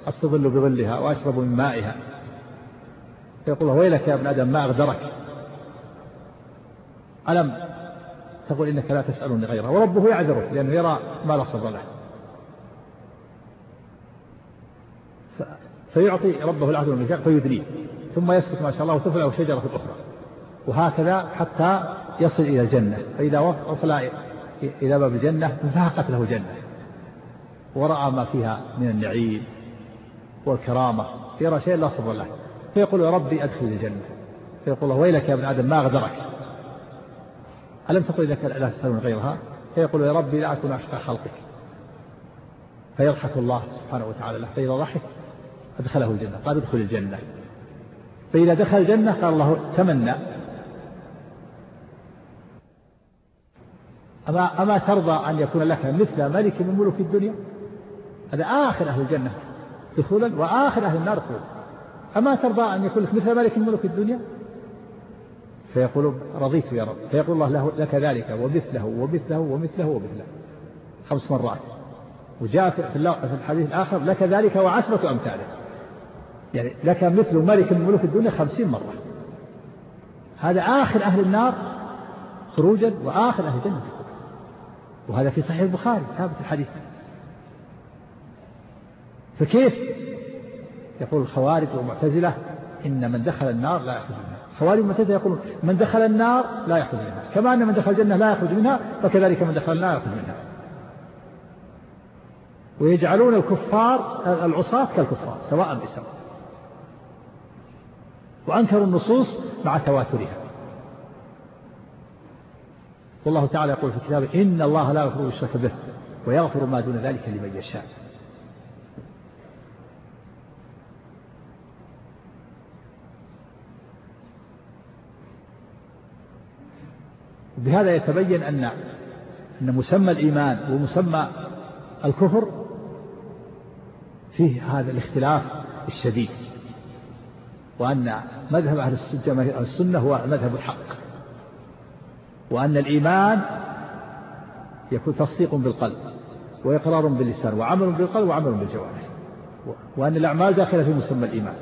Speaker 1: أستظل بظلها وأشرب من مائها. فيقول له ويلك يا ابن آدم ما أغدرك؟ ألم تقول إنك لا تسألني غيره؟ وربه يعذره لأنه يرى ما لا صبر له. فيعطي ربه العهد والميثاق فيدنيه ثم يسكت ما شاء الله وتفلع شجرة أخرى. وهكذا حتى يصل إلى الجنة. فإذا وصل إلى باب الجنة انفهقت له جنة. ورأى ما فيها من النعيم والكرامة. يرى شيء لا صبر له. فيقول يا ربي أدخل الجنة. فيقول الله ويلك يا ابن آدم ما غدرك ألم تقل إنك لا تسألون غيرها؟ فيقول يا ربي لا أكون أشقى خلقك. فيضحك الله سبحانه وتعالى له. فإذا ضحك أدخله الجنة. قال ادخل الجنة. فإذا دخل الجنة قال الله تمنى. أما أما ترضى أن يكون لك مثل ملك من ملوك الدنيا؟ هذا آخر أهل الجنة دخولا وآخر أهل النار خروجا أما ترضى أن يكون لك مثل ملك من ملوك الدنيا؟ فيقول رضيت يا رب. فيقول الله له لك ذلك ومثله ومثله ومثله ومثله. خمس مرات. وجاء في الحديث الآخر لك ذلك وعشرة أمثاله يعني لك مثل ملك من ملوك الدنيا خمسين مرة. هذا آخر أهل النار خروجا وآخر أهل الجنة. وهذا في صحيح البخاري ثابت الحديث. فكيف؟ يقول الخوارج والمعتزلة إن من دخل النار لا يخرج منها. الخوارج والمعتزلة يقولون من دخل النار لا يخرج منها. كما أن من دخل الجنة لا يخرج منها فكذلك من دخل النار يخرج منها. ويجعلون الكفار العصاة كالكفار سواء بسواء. وأنكروا النصوص مع تواترها. والله تعالى يقول في كتابه إن الله لا يغفر الشرك به ويغفر ما دون ذلك لمن يشاء. بهذا يتبين أن أن مسمى الإيمان ومسمى الكفر فيه هذا الاختلاف الشديد وأن مذهب أهل السنة هو مذهب الحق. وأن الإيمان يكون تصديق بالقلب وإقرار باللسان وعمل بالقلب وعمل بالجوارح وأن الأعمال داخلة في مسمى الإيمان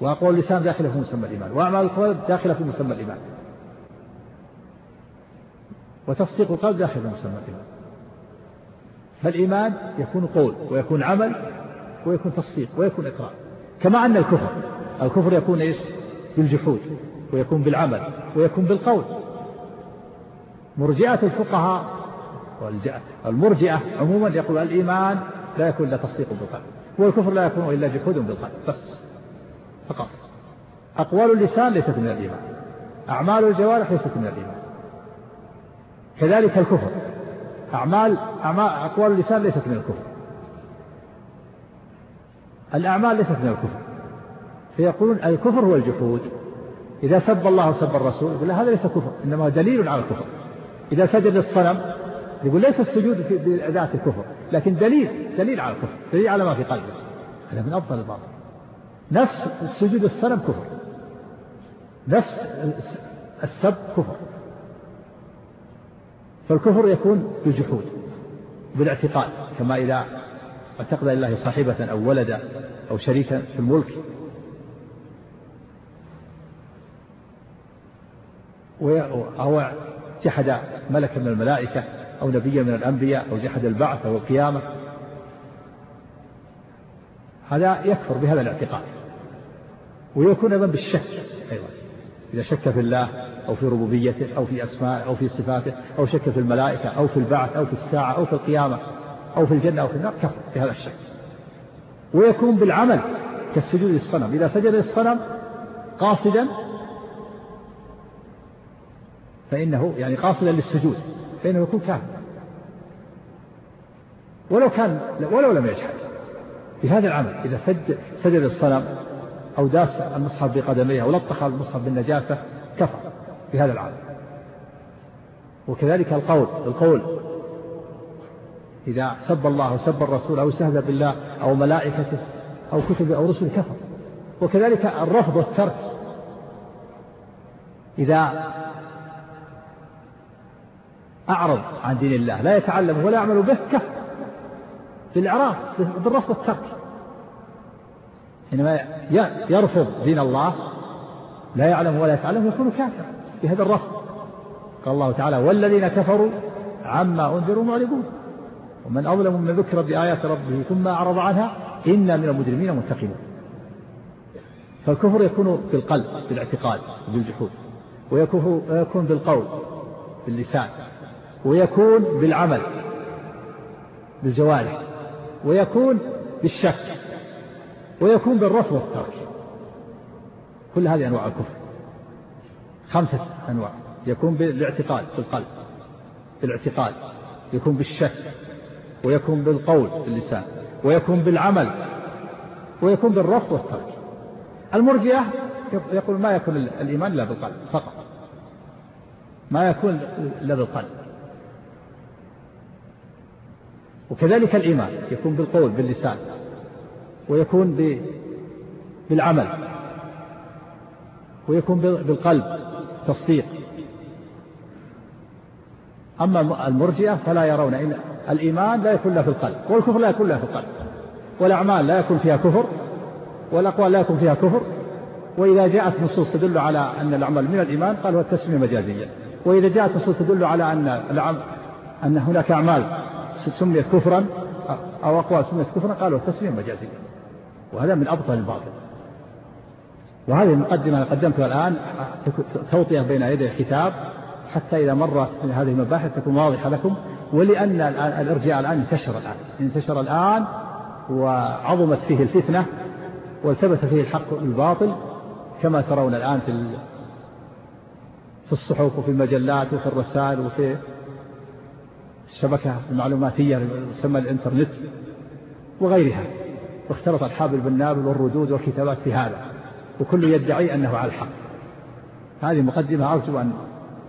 Speaker 1: وأقوال اللسان داخلة في مسمى الإيمان وأعمال القلب داخلة في مسمى الإيمان وتصديق القلب داخل في مسمى الإيمان فالإيمان يكون قول ويكون عمل ويكون تصديق ويكون إقرار كما أن الكفر الكفر يكون إيش؟ بالجحود ويكون بالعمل ويكون بالقول مرجئة الفقهاء. المرجئة عموما يقول الإيمان لا يكون إلا تصديق بالقلب والكفر لا يكون إلا جحود بالقلب بس فقط. أقوال اللسان ليست من الإيمان أعمال الجوارح ليست من الإيمان. كذلك الكفر أعمال أعمال أقوال اللسان ليست من الكفر. الأعمال ليست من الكفر. فيقولون الكفر هو الجحود. إذا سب الله وسب الرسول يقول هذا ليس كفر إنما دليل على الكفر. إذا سجد للصنم يقول ليس السجود في ذات الكفر لكن دليل دليل على الكفر دليل على ما في قلبه. هذا من أفضل الباطل. نفس السجود الصنم كفر. نفس السب كفر. فالكفر يكون بالجحود بالاعتقاد كما إذا اعتقد لله صاحبة أو ولدا أو شريكا في الملك. أو جحد ملكا من الملائكة أو نبيا من الأنبياء أو جحد البعث أو القيامة. هذا يكفر بهذا الاعتقاد. ويكون أيضا بالشك أيضا. إذا شك في الله أو في ربوبيته أو في أسمائه أو في صفاته أو شك في الملائكة أو في البعث أو في الساعة أو في القيامة أو في الجنة أو في النار كفر بهذا الشك. ويكون بالعمل كالسجود للصنم. إذا سجد للصنم قاصدا فإنه يعني قاصدا للسجود فإنه يكون كافر. ولو كان ولو لم يجحد. بهذا العمل إذا سجد سجد الصنم أو داس المصحف بقدميه أو لطخ المصحف بالنجاسة كفر بهذا العمل. وكذلك القول القول إذا سب الله أو سب الرسول أو استهزأ بالله أو ملائكته أو كتبه أو رسله كفر. وكذلك الرفض والترك. إذا أعرض عن دين الله لا يتعلم ولا يعمل به كفر بالإعراض بالرفض والترك حينما يرفض دين الله لا يعلم ولا يتعلم يكون كافر بهذا الرفض قال الله تعالى والذين كفروا عما أنذروا معرضون. ومن أظلم من ذكر بآيات ربه ثم أعرض عنها إنا من المجرمين منتقمون. فالكفر يكون بالقلب بالاعتقاد بالجحود ويكون بالقول باللسان ويكون بالعمل بالجوارح ويكون بالشك ويكون بالرفض والترك. كل هذه أنواع الكفر. خمسة أنواع. يكون بالاعتقاد بالقلب بالاعتقاد. يكون بالشك ويكون بالقول باللسان ويكون بالعمل ويكون بالرفض والترك. المرجئة يقول ما يكون الإيمان إلا بالقلب فقط. ما يكون إلا بالقلب. وكذلك الإيمان يكون بالقول باللسان ويكون بالعمل ويكون بالقلب تصديق. أما المرجئة فلا يرون إن الإيمان لا يكون له في القلب والكفر لا يكون له في القلب والأعمال لا يكون فيها كفر والأقوال لا يكون فيها كفر. وإذا جاءت نصوص تدل على أن العمل من الإيمان قال هو التسمية مجازية. وإذا جاءت نصوص تدل على أن أن هناك أعمال سميت كفرا أو أقوال سميت كفرا قالوا التسمية مجازية وهذا من أبطل الباطل. وهذه المقدمة قدمتها الآن توطية بين يدي الكتاب حتى إذا مرت هذه المباحث تكون واضحة لكم. ولأن الإرجاء الآن انتشر الآن. انتشر الآن وعظمت فيه الفتنة والتبس فيه الحق بالباطل كما ترون الآن في في الصحف وفي المجلات وفي الرسائل وفي الشبكة المعلوماتية تسمى الإنترنت وغيرها واختلط الحابل بالنابل والردود والكتابات في هذا وكل يدعي أنه على الحق. هذه مقدمة أرجو أن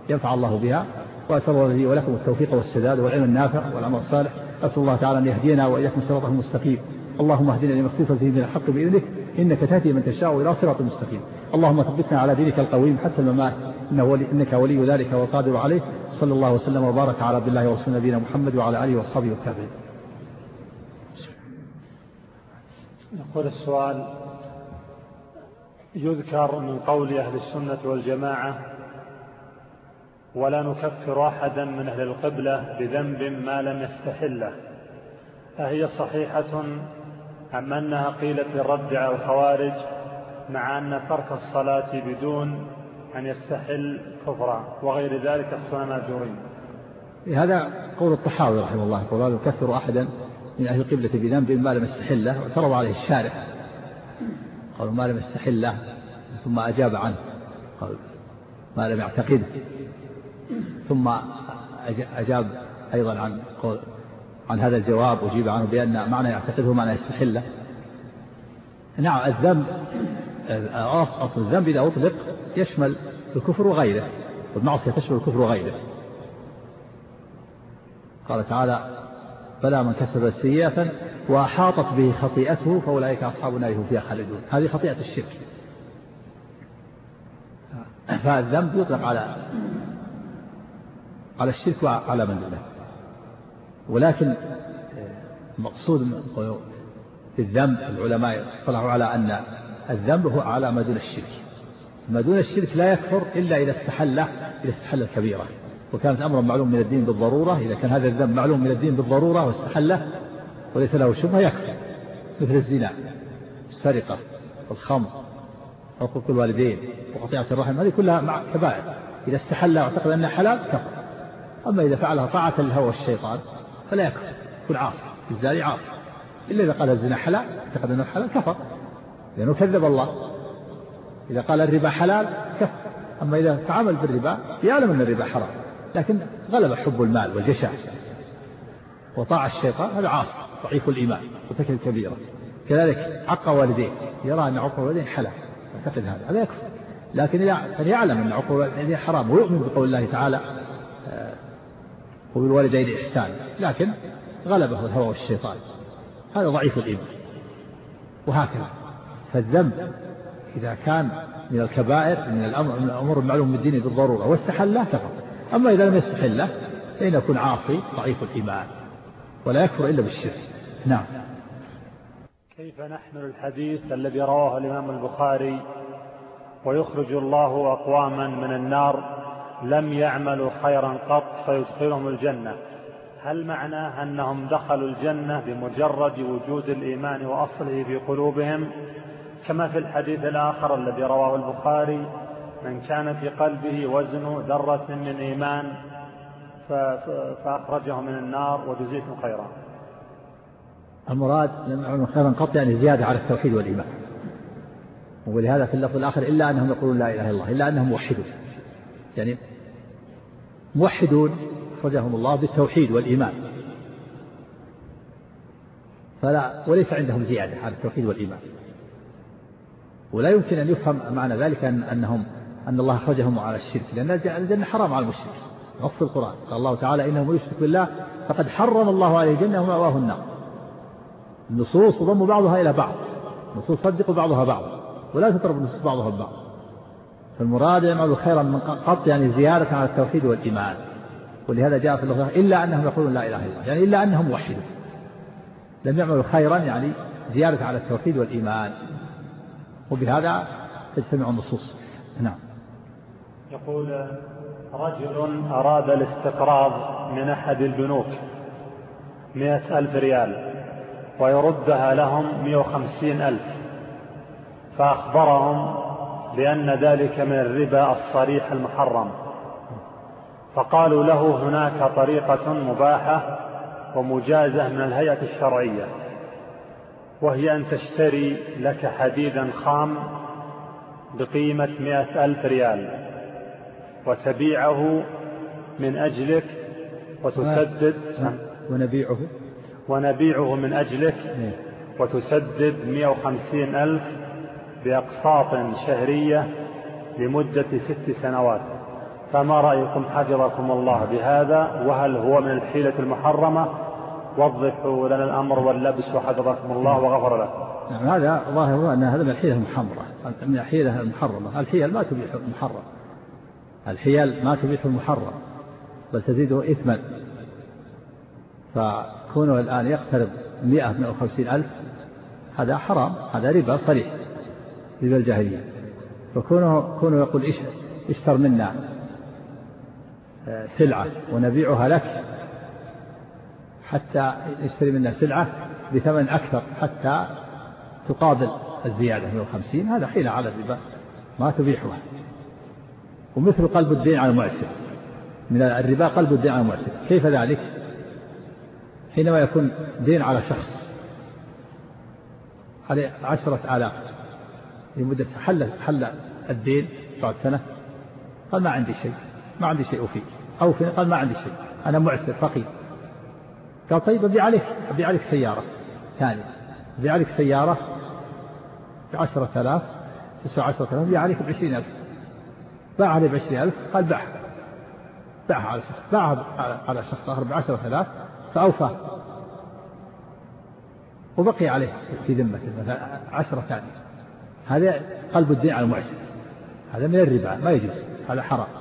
Speaker 1: ينفع الله بها وأسأل الله لي ولكم التوفيق والسداد والعلم النافع والعمل الصالح. أسأل الله تعالى أن يهدينا وإياكم صراطه المستقيم. اللهم اهدنا لما اختلف فيه من الحق بإذنك إنك تهدي من تشاء إلى صراط مستقيم. اللهم ثبتنا على دينك القويم حتى الممات. إنه ولي إنك ولي ذلك والقادر عليه. صلى الله وسلم وبارك على عبد الله ورسول نبينا محمد وعلى آله وأصحابه والتابعين.
Speaker 2: يقول السؤال يذكر من قول أهل السنة والجماعة ولا نكفر أحدا من أهل القبلة بذنب ما لم يستحله أهي صحيحة أم أنها قيلت للرد على الخوارج؟ مع أن ترك الصلاة بدون أن يستحل كفرا وغير ذلك اختنا ماجورين
Speaker 1: هذا قول الطحاوي رحمه الله يقول لا نكفر أحدا من أهل القبلة بذنب ما لم يستحله واعترض عليه الشارع قالوا ما لم يستحله ثم أجاب عنه. قال ما لم يعتقده ثم أجاب أيضا عن قول عن هذا الجواب أجيب عنه بأن معنى يعتقده معنى يستحله نعم الذنب أصل الذنب إذا أطلق يشمل الكفر وغيره والمعصية تشمل الكفر وغيره. قال تعالى بلى من كسب سيئة وأحاطت به خطيئته فأولئك أصحاب النار هم فيها خالدون. هذه خطيئة الشرك. فالذنب يطلق على على الشرك وعلى من دونه. ولكن المقصود بالذنب العلماء اصطلحوا على أن الذنب هو على ما دون الشرك. ما دون الشرك لا يكفر إلا إذا استحل إذا استحل الكبيرة وكانت أمرا معلوم من الدين بالضرورة إذا كان هذا الذنب معلوم من الدين بالضرورة واستحله وليس له شبهة يكفر. مثل الزنا السرقة الخمر حقوق الوالدين وقطيعة الرحم هذه كلها مع كبائر. إذا استحل واعتقد أنها حلال كفر. أما إذا فعلها طاعة للهوى والشيطان فلا يكفر. يكون عاصي الزاني عاصي. إلا إذا قال الزنا حلال اعتقد أنه حلال كفر. لأنه كذب الله. إذا قال الربا حلال كفر أما إذا تعامل بالربا يعلم أن الربا حرام. لكن غلب حب المال والجشع. وطاع الشيطان هذا عاصي ضعيف الإيمان وتكل كبيرة كذلك عق والديه يرى أن عق الوالدين حلال. يعتقد هذا هذا يكفر لكن يعلم أن عق الوالدين حرام ويؤمن بقول الله تعالى آه، وبالوالدين إحسان. لكن غلبه الهوى والشيطان. هذا ضعيف الإيمان. وهكذا. فالذنب إذا كان من الكبائر من الأمر من الأمور المعلوم بالدين بالضرورة واستحله كفر أما إذا لم يستحله فإن يكون عاصي ضعيف الإيمان ولا يكفر إلا بالشرك. نعم.
Speaker 2: كيف نحمل الحديث الذي رواه الإمام البخاري ويخرج الله أقواما من النار لم يعملوا خيرا قط فيدخلهم الجنة؟ هل معناه أنهم دخلوا الجنة بمجرد وجود الإيمان وأصله في قلوبهم؟ كما في الحديث الآخر الذي رواه البخاري من كان في قلبه وزن ذرة من إيمان فأخرجه من النار وجزيتم خيرا.
Speaker 1: المراد لم خيرا قط يعني زيادة على التوحيد والإيمان. ولهذا في اللفظ الآخر إلا أنهم يقولون لا إله إلا الله إلا أنهم موحدون. يعني موحدون أخرجهم الله بالتوحيد والإيمان. فلا وليس عندهم زيادة على التوحيد والإيمان. ولا يمكن أن يفهم معنى ذلك أن أنهم أن الله أخرجهم على الشرك لأن الجنة حرام على المشرك نص القرآن. قال الله تعالى إنه من يشرك بالله فقد حرم الله عليه الجنة ومأواه النار. النصوص تضم بعضها إلى بعض. نصوص تصدق بعضها بعضا ولا تضرب النصوص بعضها ببعض. فالمراد يعمل خيرا من قط يعني زيادة على التوحيد والإيمان. ولهذا جاء في اللفظ إلا أنهم يقولون لا إله إلا الله يعني إلا أنهم موحدون. لم يعملوا خيرا يعني زيادة على التوحيد والإيمان. وبهذا تجتمع النصوص. نعم.
Speaker 2: يقول رجل أراد الاستقراض من أحد البنوك مئة ألف ريال ويردها لهم مئة وخمسين ألف فأخبرهم بأن ذلك من الربا الصريح المحرم. فقالوا له هناك طريقة مباحة ومجازة من الهيئة الشرعية وهي أن تشتري لك حديدا خام بقيمة مئة ألف ريال وتبيعه من أجلك وتسدد
Speaker 1: ونبيعه
Speaker 2: ونبيعه من أجلك إيه. وتسدد 150 ألف بأقساط شهرية لمدة ست سنوات فما رأيكم حفظكم الله بهذا؟ وهل هو من الحيلة المحرمة؟ وضحوا لنا الأمر واللبس وحفظكم الله وغفر لكم
Speaker 1: نعم هذا ظاهر أن هذا من الحيلة المحرمة. من الحيلة المحرمة. الحيل ما تبيح المحرم. الحيل ما تبيح المحرم. بل تزيده إثما. فكونه الآن يقترب مئة من وخمسين ألف هذا حرام. هذا ربا صريح ربا الجاهلية فكونه كونه يقول اشتر منا؟ سلعة ونبيعها لك حتى يشتري منا سلعة بثمن أكثر حتى تقابل الزيادة 150 هذا حيلة على الربا ما تبيحها ومثل قلب الدين على المعسر من الربا قلب الدين على المعسر. كيف ذلك؟ حينما يكون دين على شخص عليه عشرة آلاف لمدة حل حل الدين بعد سنة قال ما عندي شيء ما عندي شيء أوفيك أو في قال ما عندي شيء. أنا معسر فقير. قال طيب أبيع عليك أبيع عليك سيارة ثانية. أبيع عليك سيارة بعشرة آلاف تسعة عشرة آلاف أبيع عليك بعشرين ألف باع عليه بعشرين ألف قال باعها. باعها على شخص باعها على شخص آخر بعشرة آلاف فأوفى. وبقي عليه في ذمته مثلا عشرة ثانية. هذا قلب الدين على المعسر. هذا من الربا ما يجوز هذا حرام.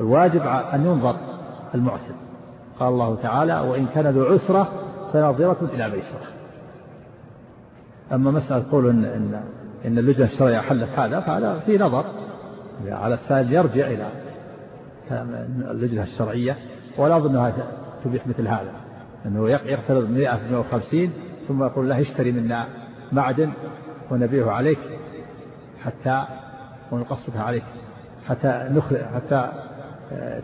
Speaker 1: الواجب أن ينظر المعسر. قال الله تعالى وإن كان ذو عسرة فناظرة إلى ميسرة أما مسألة قول إن, إن, إن اللجنة الشرعية حلت هذا فهذا في نظر. على السائل يرجع إلى اللجنة الشرعية ولا أظنها تبيح مثل هذا. أنه يقترض 100 150 ثم يقول له اشتري منا معدن ونبيعه عليك حتى ونقسطها عليك حتى نخرج حتى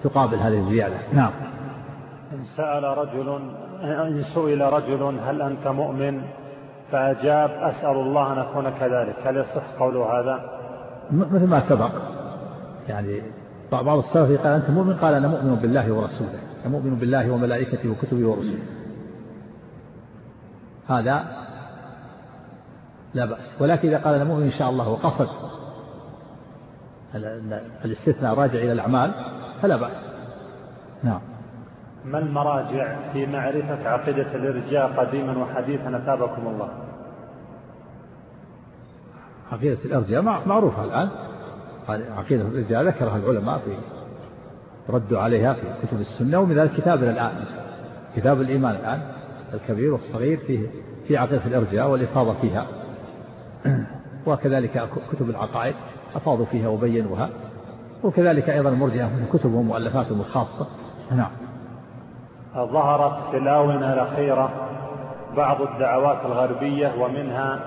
Speaker 1: تقابل هذه الزيادة. نعم.
Speaker 2: إن سأل رجل إن سئل رجل هل أنت مؤمن؟ فأجاب أسأل الله أن أكون كذلك. هل يصح قوله هذا؟
Speaker 1: مثل ما سبق. يعني بعض السلف قال أنت مؤمن قال أنا مؤمن بالله ورسوله. أنا مؤمن بالله وملائكته وكتبه ورسله. هذا لا بأس. ولكن إذا قال أنا مؤمن إن شاء الله وقصد الاستثناء راجع إلى الأعمال فلا بأس. نعم.
Speaker 2: ما المراجع في معرفة عقيدة الإرجاء قديما وحديثا أثابكم الله؟
Speaker 1: عقيدة الإرجاء معروفة الآن. عقيدة الإرجاء ذكرها العلماء في ردوا عليها في كتب السنة ومن ذلك كتابنا الآن. كتاب الإيمان الآن الكبير والصغير فيه في عقيدة الإرجاء والإفاضة فيها. وكذلك كتب العقائد. أفاضوا فيها وبينوها. وكذلك أيضا المرجئة من كتبهم ومؤلفاتهم الخاصة. نعم.
Speaker 2: ظهرت في الآونة الأخيرة بعض الدعوات الغربية ومنها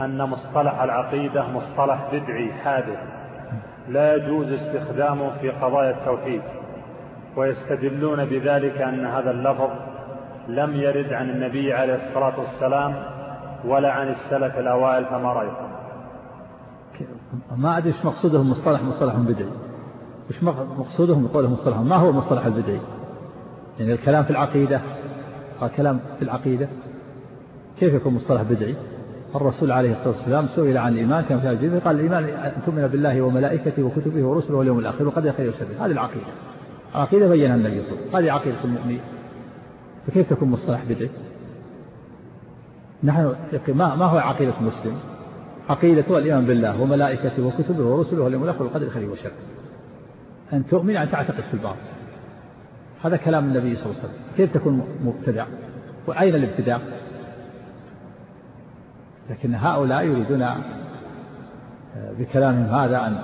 Speaker 2: أن مصطلح العقيدة مصطلح بدعي حادث. لا يجوز استخدامه في قضايا التوحيد. ويستدلون بذلك أن هذا اللفظ لم يرد عن النبي عليه الصلاة والسلام ولا عن السلف الأوائل فما رأيكم؟
Speaker 1: ما أدري إيش مقصودهم مصطلح مصطلح بدعي. إيش مقصودهم بقولهم مصطلح ما هو المصطلح البدعي؟ يعني الكلام في العقيدة الكلام في العقيدة. كيف يكون مصطلح بدعي؟ الرسول عليه الصلاة والسلام سئل عن الإيمان كما في الجزء قال الإيمان أن تؤمن بالله وملائكته وكتبه ورسله واليوم الآخر وقد خير وشر هذه العقيدة. العقيدة بينها النبي صلى الله عليه وسلم. هذه عقيدة المؤمنين. فكيف تكون مصطلح بدعي؟ نحن ما ما هو عقيدة المسلم؟ عقيدة الإيمان بالله وملائكته وكتبه ورسله واليوم الآخر وقدر خير وشر أن تؤمن أن تعتقد في الباطل. هذا كلام النبي صلى الله عليه وسلم. كيف تكون مبتدع؟ وأين الابتداع؟ لكن هؤلاء يريدون آه، بكلامهم هذا أن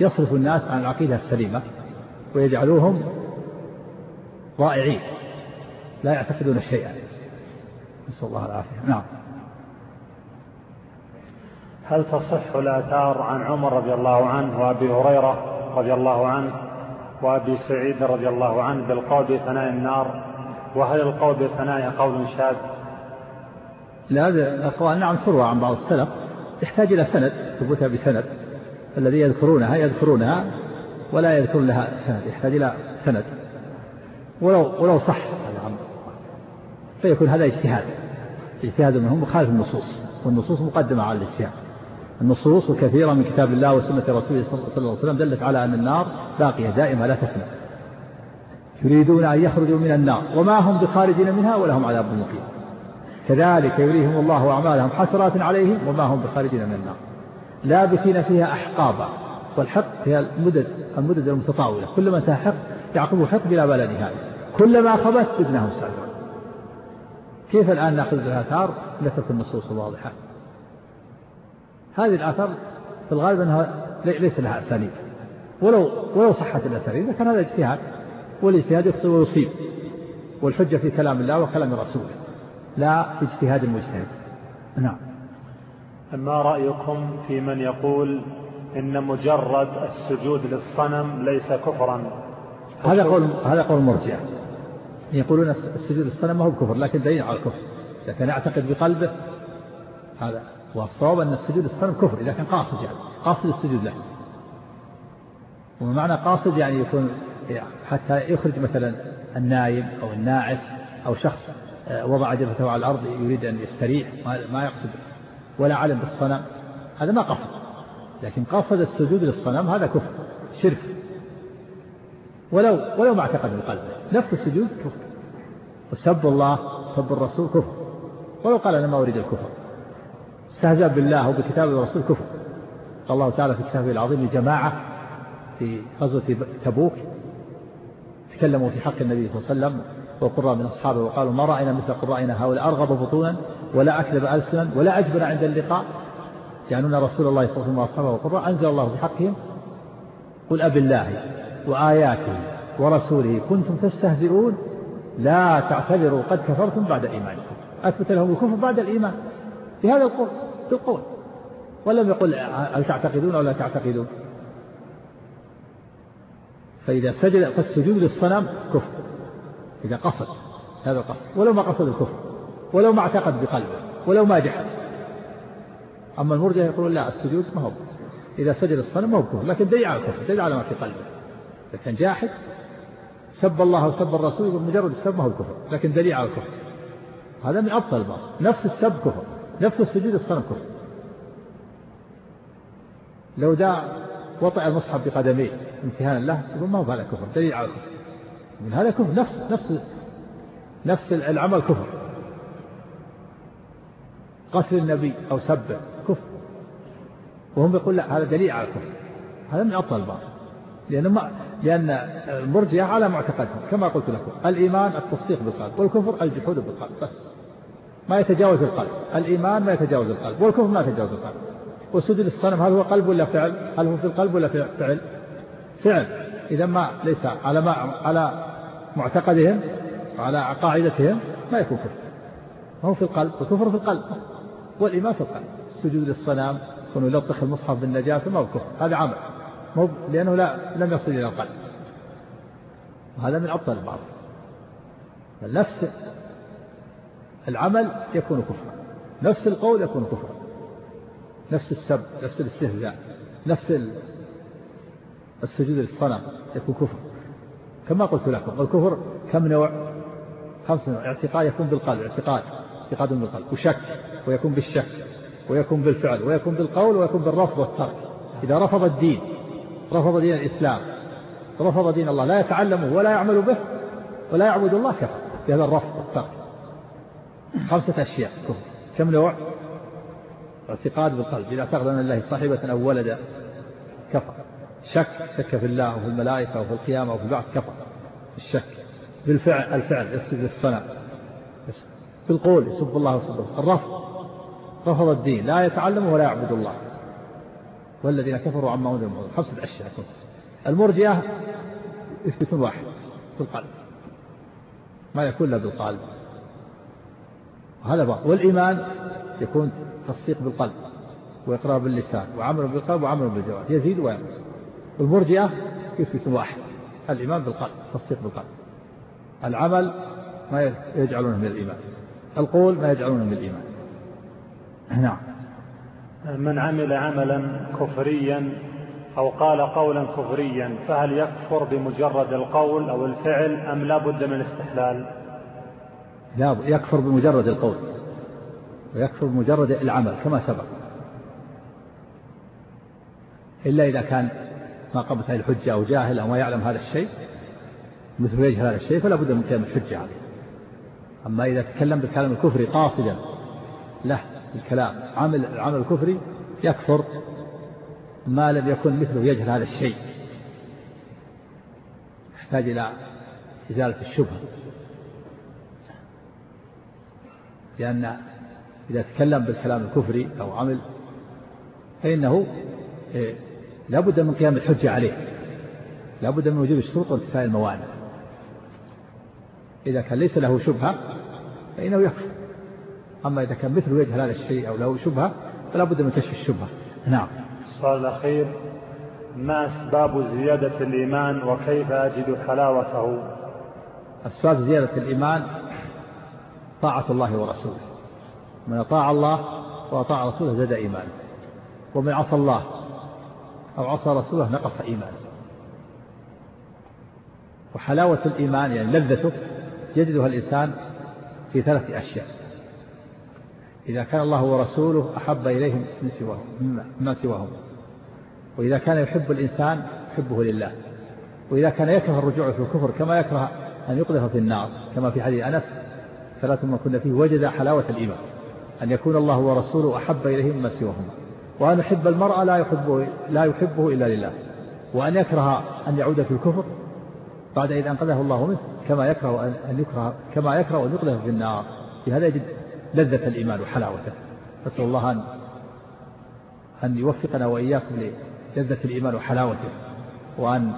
Speaker 1: يصرف الناس عن العقيدة السليمة ويجعلوهم ضائعين لا يعتقدون شيئا. نسأل الله العافية. نعم.
Speaker 2: هل تصح الآثار عن عمر رضي الله عنه وأبي هريرة رضي الله عنه وأبي سعيد رضي الله عنه بالقول بثناء النار؟ وهل القول بثناء قول شاذ؟
Speaker 1: لا الأقوال نعم تروى عن بعض السلف. يحتاج إلى سند ثبوتها بسند. الذي يذكرونها يذكرونها ولا يذكرون لها سند يحتاج إلى سند. ولو ولو صح فيكون هذا اجتهاد. اجتهاد منهم مخالف النصوص والنصوص مقدمة على الاجتهاد. النصوص كثيرة من كتاب الله وسنة رسوله صلى الله عليه وسلم دلت على أن النار باقية دائمة لا تفنى. يريدون أن يخرجوا من النار وما هم بخارجين منها ولهم عذاب مقيم كذلك يريهم الله أعمالهم حسرات عليهم وما هم بخارجين من النار. لابثين فيها أحقابا والحق هي المدد المدد المتطاولة. كلما انتهى حق يعقبه حق بلا بلا نهاية كلما خبت زدناهم سعيرا. كيف الآن نأخذ بالآثار نترك النصوص الواضحة هذه الآثار في الغالب أنها ليس لها أسانيد. ولو ولو صحت الأسانيد لكن هذا اجتهاد والاجتهاد يخطئ ويصيب. والحجة في كلام الله وكلام رسوله لا اجتهاد المجتهد. نعم.
Speaker 2: ما رأيكم في من يقول إن مجرد السجود للصنم ليس كفرا؟
Speaker 1: هذا قول هذا قول مرجع. يقولون السجود للصنم ما هو بكفر لكن دليل على الكفر. كان يعتقد بقلبه هذا. والصواب أن السجود للصنم كفر إذا كان قاصد يعني قاصد السجود له. ومعنى قاصد يعني يكون حتى يخرج مثلا النايم أو الناعس أو شخص آه، وضع جبهته على الأرض يريد أن يستريح ما يقصد ولا علم بالصنم. هذا ما قصد. لكن قصد السجود للصنم هذا كفر شرك. ولو ولو ما اعتقد بقلبه نفس السجود كفر. وسب الله سب الرسول كفر. ولو قال أنا ما أريد الكفر. استهزأ بالله وبكتابه الرسول كفر. قال الله تعالى في كتابه العظيم لجماعة في غزوة تبوك تكلموا في حق النبي صلى الله عليه وسلم وقراء من أصحابه وقالوا ما رأينا مثل قرائنا هؤلاء أرغب بطونا ولا أكذب ألسنا ولا أجبن عند اللقاء. يعنون رسول الله صلى الله عليه وسلم وقراء أنزل الله بحقهم قل أب الله وآياته ورسوله كنتم تستهزئون لا تعتذروا قد كفرتم بعد إيمانكم. أثبت لهم الكفر بعد الإيمان. بهذا القول. بالقول ولم يقل هل تعتقدون أو لا تعتقدون. فإذا سجد فالسجود للصنم كفر. إذا قصد هذا القصد. ولو ما قصد الكفر. ولو ما اعتقد بقلبه. ولو ما جحد. أما المرجع يقول لا السجود ما هو. إذا سجد الصنم ما هو كفر. لكن دليل على الكفر. دليل على ما في قلبه. كان جاحد سب الله وسب الرسول يقول مجرد السب ما هو الكفر لكن دليل على الكفر. هذا من أبطل الباطل. نفس السب كفر. نفس السجود الصنم كفر لو دعا وطئ المصحف بقدميه امتهانا له يقول ما هو هذا كفر دليل على الكفر. من هذا كفر نفس نفس نفس العمل كفر. قتل النبي أو سبه كفر. وهم يقول لا هذا دليل على الكفر. هذا من أبطل الباطل. لأن ما لأن المرجئة على معتقدهم كما قلت لكم الإيمان التصديق بالقلب والكفر الجحود بالقلب بس. ما يتجاوز القلب. الإيمان ما يتجاوز القلب. والكفر ما يتجاوز القلب. وسجود الصنم هل هو قلب ولا فعل؟ هل هو في القلب ولا فعل؟ فعل. إذا ما ليس على ما على معتقدهم وعلى قاعدتهم ما يكون كفر. هو في القلب الكفر في القلب والإيمان في القلب. السجود للصنم كونه يلطخ المصحف بالنجاسة ما هو كفر. هذا عمل. مو لأنه لا لم يصل إلى القلب. وهذا من أبطل البعض نفس العمل يكون كفرا. نفس القول يكون كفرا. نفس السب نفس الاستهزاء نفس السجود للصنم يكون كفر كما قلت لكم الكفر كم نوع؟ خمس نوع. اعتقاد يكون بالقلب اعتقاد اعتقاد بالقلب وشك ويكون بالشك ويكون بالفعل ويكون بالقول ويكون بالرفض والترك. إذا رفض الدين رفض دين الإسلام رفض دين الله لا يتعلمه ولا يعمل به ولا يعبد الله كفر. بهذا الرفض والترك. خمسة أشياء. كفر كم نوع؟ اعتقاد بالقلب. إذا اعتقد أن الله صاحبة أو ولدا كفر شك شك في الله وفي الملائكة وفي القيامة وفي البعث كفر الشك. بالفعل الفعل يسجد للصنم بالقول يسب الله ويسب الرفض. رفض الدين. لا يتعلم ولا يعبد الله. والذين كفروا عما أنزل خمسة أشياء. المرجئة يثبتون واحد في القلب. ما يكون إلا بالقلب. وهذا بعض والإيمان يكون تصديق بالقلب وإقرار باللسان وعمل بالقلب وعمل بالجوارح يزيد وينقص. المرجئة يثبتون واحد الإيمان بالقلب تصديق بالقلب. العمل ما يجعلونه من الإيمان القول ما يجعلونه من الإيمان. نعم.
Speaker 2: من عمل عملا كفريا أو قال قولا كفريا فهل يكفر بمجرد القول أو الفعل أم لا بد من الاستحلال؟
Speaker 1: لا يكفر بمجرد القول ويكفر بمجرد العمل كما سبق. إلا إذا كان ما قامت عليه الحجة أو جاهل أو ما يعلم هذا الشيء مثل يجهل هذا الشيء فلا بد من قيام الحجة عليه. أما إذا تكلم بالكلام الكفري قاصدا له الكلام عمل العمل الكفري يكفر ما لم يكن مثله يجهل هذا الشيء. يحتاج إلى إزالة الشبهة. لأن إذا تكلم بالكلام الكفري أو عمل فإنه إيه، لا بد من قيام الحجة عليه. لا بد من وجود الشروط وانتفاء الموانع. إذا كان ليس له شبهة فإنه يكفر. أما إذا كان مثله يجهل هذا الشيء أو له شبهة فلا بد من كشف الشبهة. نعم.
Speaker 2: السؤال الأخير ما أسباب زيادة الإيمان وكيف أجد حلاوته؟
Speaker 1: أسباب زيادة الإيمان طاعة الله ورسوله. من أطاع الله وأطاع رسوله زاد إيمانه. ومن عصى الله أو عصى رسوله نقص إيمانه. وحلاوة الإيمان يعني لذته يجدها الإنسان في ثلاث أشياء. إذا كان الله ورسوله أحب إليهم من سواهم مما سواهم. وإذا كان يحب الإنسان يحبه لله. وإذا كان يكره الرجوع في الكفر كما يكره أن يقذف في النار كما في حديث أنس ثلاث ما كنا فيه وجد حلاوة الإيمان أن يكون الله ورسوله أحب إليه مما سواهما وأن يحب المرأة لا يحبه لا يحبه إلا لله وأن يكره أن يعود في الكفر بعد إذ أنقذه الله منه كما يكره أن يكره كما يكره أن يقذف في النار. في هذا يجد لذة الإيمان وحلاوته. نسأل الله أن أن يوفقنا وإياكم للذة الإيمان وحلاوته وأن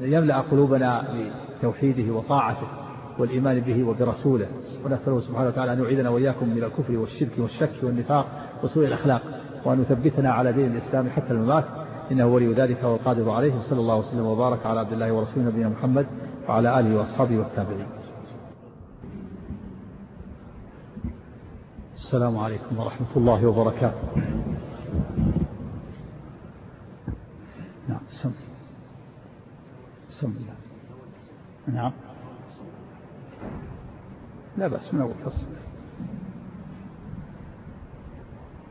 Speaker 1: يملأ قلوبنا بتوحيده وطاعته. والإيمان به وبرسوله. ونسأله سبحانه وتعالى أن يعيذنا وإياكم من الكفر والشرك والشك والنفاق وسوء الأخلاق وأن يثبتنا على دين الإسلام حتى الممات. إنه ولي ذلك والقادر عليه. وصلى الله وسلم وبارك على عبد الله ورسوله نبينا محمد وعلى آله وأصحابه والتابعين. السلام عليكم ورحمة الله وبركاته. نعم سم. سم. الله نعم. لا بأس من أول فصل.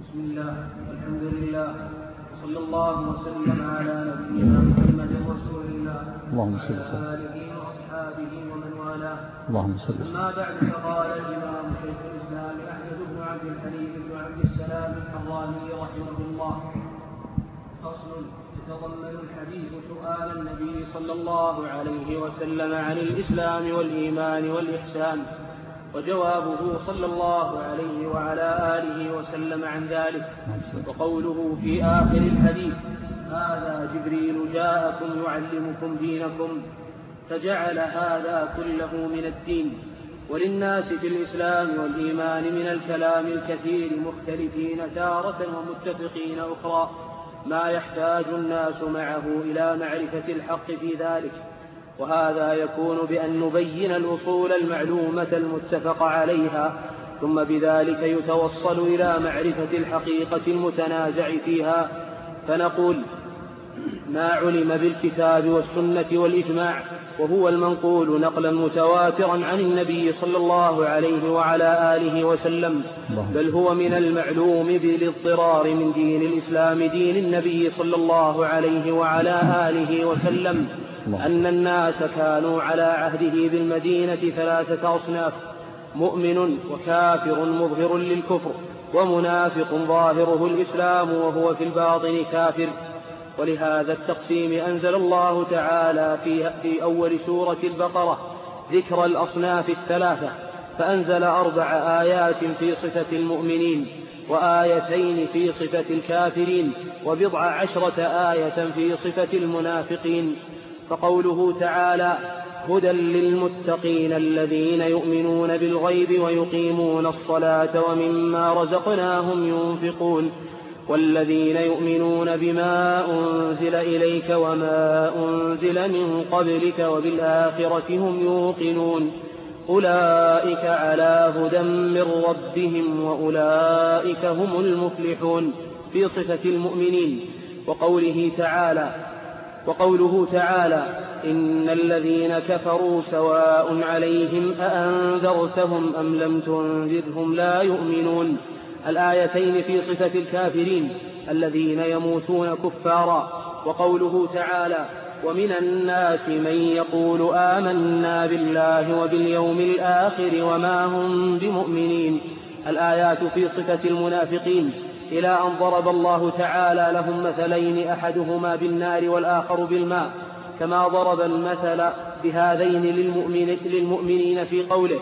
Speaker 3: بسم الله الحمد لله. صلى الله وسلم على نبينا محمد رسول الله.
Speaker 1: اللهم صل وسلم.
Speaker 3: آله وأصحابه ومن والاه.
Speaker 1: اللهم صل وسلم.
Speaker 3: أما بعد فقال الإمام شيخ الإسلام أحمد بن عبد الحليم بن عبد السلام الحراني رحمه الله. فصل يتضمن الحديث سؤال النبي صلى الله عليه وسلم عن الإسلام والإيمان والإحسان. وجوابه صلى الله عليه وعلى آله وسلم عن ذلك وقوله في آخر الحديث هذا جبريل جاءكم يعلمكم دينكم فجعل هذا كله من الدين وللناس في الإسلام والإيمان من الكلام الكثير مختلفين تارة ومتفقين أخرى ما يحتاج الناس معه إلى معرفة الحق في ذلك. وهذا يكون بأن نبين الأصول المعلومة المتفق عليها ثم بذلك يتوصل إلى معرفة الحقيقة المتنازع فيها فنقول ما علم بالكتاب والسنة والإجماع وهو المنقول نقلا متواترا عن النبي صلى الله عليه وعلى آله وسلم بل هو من المعلوم بالاضطرار من دين الإسلام دين النبي صلى الله عليه وعلى آله وسلم. أن الناس كانوا على عهده بالمدينة ثلاثة أصناف مؤمن وكافر مظهر للكفر ومنافق ظاهره الإسلام وهو في الباطن كافر. ولهذا التقسيم أنزل الله تعالى في, في أول سورة البقرة ذكر الأصناف الثلاثة فأنزل أربع آيات في صفة المؤمنين وآيتين في صفة الكافرين وبضع عشرة آية في صفة المنافقين. فقوله تعالى هدى للمتقين الذين يؤمنون بالغيب ويقيمون الصلاة ومما رزقناهم ينفقون والذين يؤمنون بما أنزل إليك وما أنزل من قبلك وبالآخرة هم يوقنون أولئك على هدى من ربهم وأولئك هم المفلحون في صفة المؤمنين وقوله تعالى وقوله تعالى إن الذين كفروا سواء عليهم أأنذرتهم أم لم تنذرهم لا يؤمنون. الآيتين في صفة الكافرين الذين يموتون كفارا. وقوله تعالى ومن الناس من يقول آمنا بالله وباليوم الآخر وما هم بمؤمنين. الآيات في صفة المنافقين إلى أن ضرب الله تعالى لهم مثلين أحدهما بالنار والآخر بالماء. كما ضرب المثل بهذين للمؤمن للمؤمنين في قوله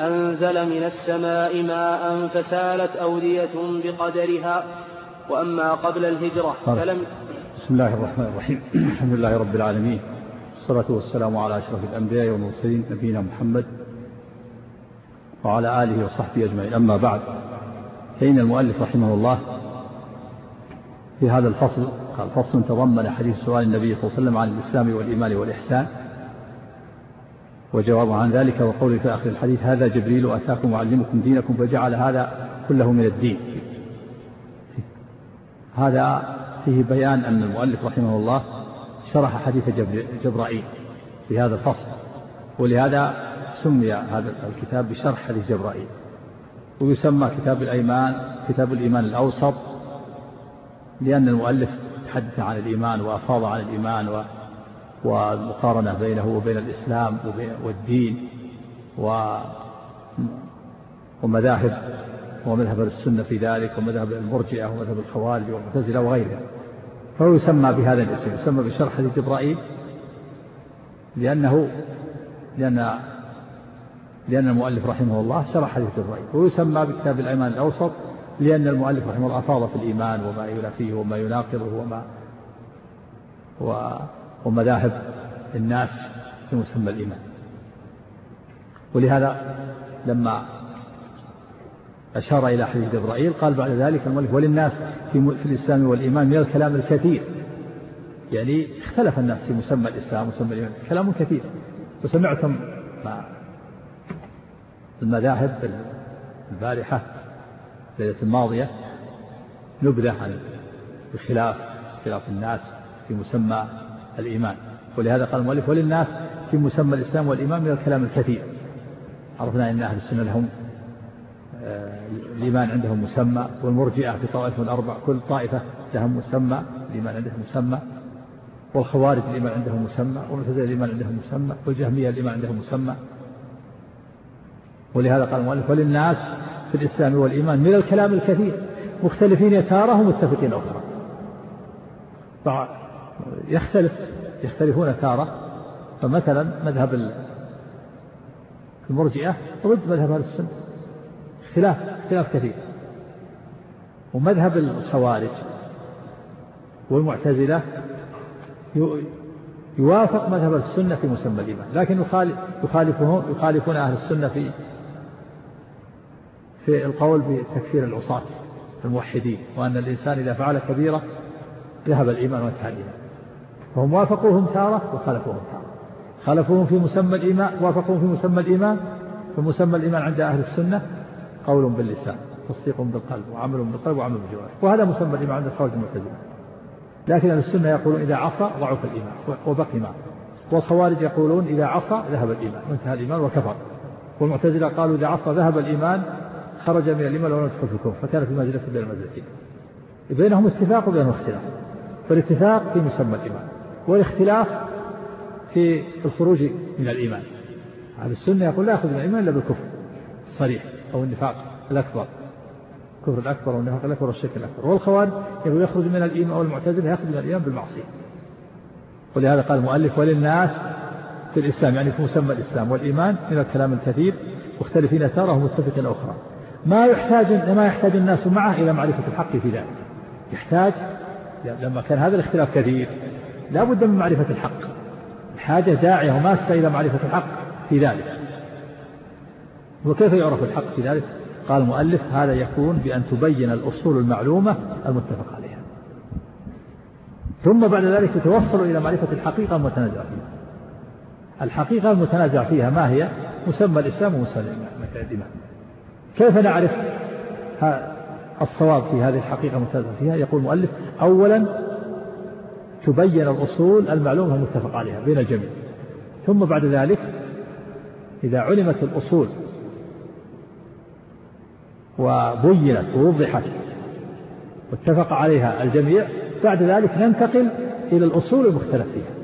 Speaker 3: أنزل من السماء ماء فسالت أودية بقدرها. وأما قبل الهجرة فلم
Speaker 1: بسم الله الرحمن الرحيم. الحمد لله رب العالمين. والصلاة والسلام على أشرف الأنبياء والمرسلين نبينا محمد وعلى آله وصحبه أجمعين. أما بعد فإن المؤلف رحمه الله في هذا الفصل قال فصل تضمن حديث سؤال النبي صلى الله عليه وسلم عن الإسلام والإيمان والإحسان وجواب عن ذلك وقوله في آخر الحديث هذا جبريل أتاكم وعلمكم دينكم فجعل هذا كله من الدين. هذا فيه بيان أن المؤلف رحمه الله شرح حديث جبرائيل في هذا الفصل ولهذا سمي هذا الكتاب بشرح حديث جبرائيل. ويسمى كتاب الأيمان كتاب الإيمان الأوسط لأن المؤلف تحدث عن الإيمان وأفاض عن الإيمان و والمقارنة بينه وبين الإسلام والدين ومذاهب ومذهب السنة في ذلك ومذهب المرجئة ومذهب الخوارج والمعتزلة وغيرها فهو يسمى بهذا الاسم يسمى بشرح حديث إبراهيم لأنه لأن لأن المؤلف رحمه الله شرح حديث جبرائيل ويسمى بكتاب الأيمان الأوسط لأن المؤلف رحمه الله أفاض في الإيمان وما ينافيه وما يناقضه وما ومذاهب الناس في مسمى الإيمان. ولهذا لما أشار إلى حديث جبرائيل قال بعد ذلك المؤلف وللناس في, في الإسلام والإيمان من الكلام الكثير. يعني اختلف الناس في مسمى الإسلام ومسمى الإيمان كلام كثير. وسمعتم المذاهب البارحة الليلة الماضية نبذة عن الخلاف خلاف الناس في مسمى الإيمان. ولهذا قال المؤلف وللناس في مسمى الإسلام والإيمان من الكلام الكثير. عرفنا أن أهل السنة لهم آه، الإيمان عندهم مسمى والمرجئة في طوائف الأربع كل طائفة لهم مسمى الإيمان عندهم مسمى والخوارج الإيمان عندهم مسمى والمعتزلة الإيمان عندهم مسمى والجهمية الإيمان عندهم مسمى. ولهذا قال المؤلف وللناس في الإسلام والإيمان من الكلام الكثير مختلفين تارة ومتفقين أخرى. يختلف يختلفون تارة فمثلا مذهب المرجئة ضد مذهب أهل السنة. اختلاف اختلاف كثير. ومذهب الخوارج والمعتزلة يوافق مذهب السنة في مسمى الإيمان لكن يخالفون يخالفون أهل السنة في في القول بتكفير العصاة. الموحدين وأن الإنسان إذا فعل كبيرة ذهب الإيمان وانتهى الإيمان. فهم وافقوهم تارة وخالفوهم تارة خالفوهم في مسمى الإيمان وافقوهم في مسمى الإيمان فمسمى الإيمان عند أهل السنة قول باللسان تصديق بالقلب وعمل بالقلب وعمل بالجوارح. وهذا مسمى الإيمان عند الخوارج المعتزلة لكن أهل السنة يقولون إذا عصى ضعف الإيمان وبقي معه والخوارج يقولون إذا عصى ذهب الإيمان وانتهى الإيمان وكفر. والمعتزلة قالوا إذا عصى ذهب الإيمان خرج من الإيمان ولم يدخل في الكفر فكان في منزلة بين المنزلتين بينهم اتفاق وبينهم اختلاف فالاتفاق في مسمى الإيمان والاختلاف في الخروج من الإيمان. أهل السنة يقول لا يأخذ من الإيمان إلا بالكفر الصريح أو النفاق الأكبر الكفر الأكبر والنفاق الأكبر والشرك الأكبر. والخوارج يقول يخرج من الإيمان أو المعتزلة يخرج من الإيمان بالمعصية. ولهذا قال المؤلف وللناس في الإسلام يعني في مسمى الإسلام والإيمان من الكلام الكثير مختلفين تارة ومتفقين أخرى. ما يحتاج ما يحتاج الناس معه إلى معرفة الحق في ذلك. يحتاج لما كان هذا الاختلاف كثير لا بد من معرفة الحق. الحاجة داعية وماسة إلى معرفة الحق في ذلك. وكيف يعرف الحق في ذلك؟ قال المؤلف هذا يكون بأن تبين الأصول المعلومة المتفق عليها. ثم بعد ذلك يتوصل إلى معرفة الحقيقة المتنازع فيها. الحقيقة المتنازع فيها ما هي؟ مسمى الإسلام ومسمى الإيمان كيف نعرف الصواب في هذه الحقيقة المتنازع فيها؟ يقول المؤلف أولا تبين الأصول المعلومة المتفق عليها بين الجميع. ثم بعد ذلك إذا علمت الأصول وبينت ووضحت واتفق عليها الجميع بعد ذلك ننتقل إلى الأصول المختلف فيها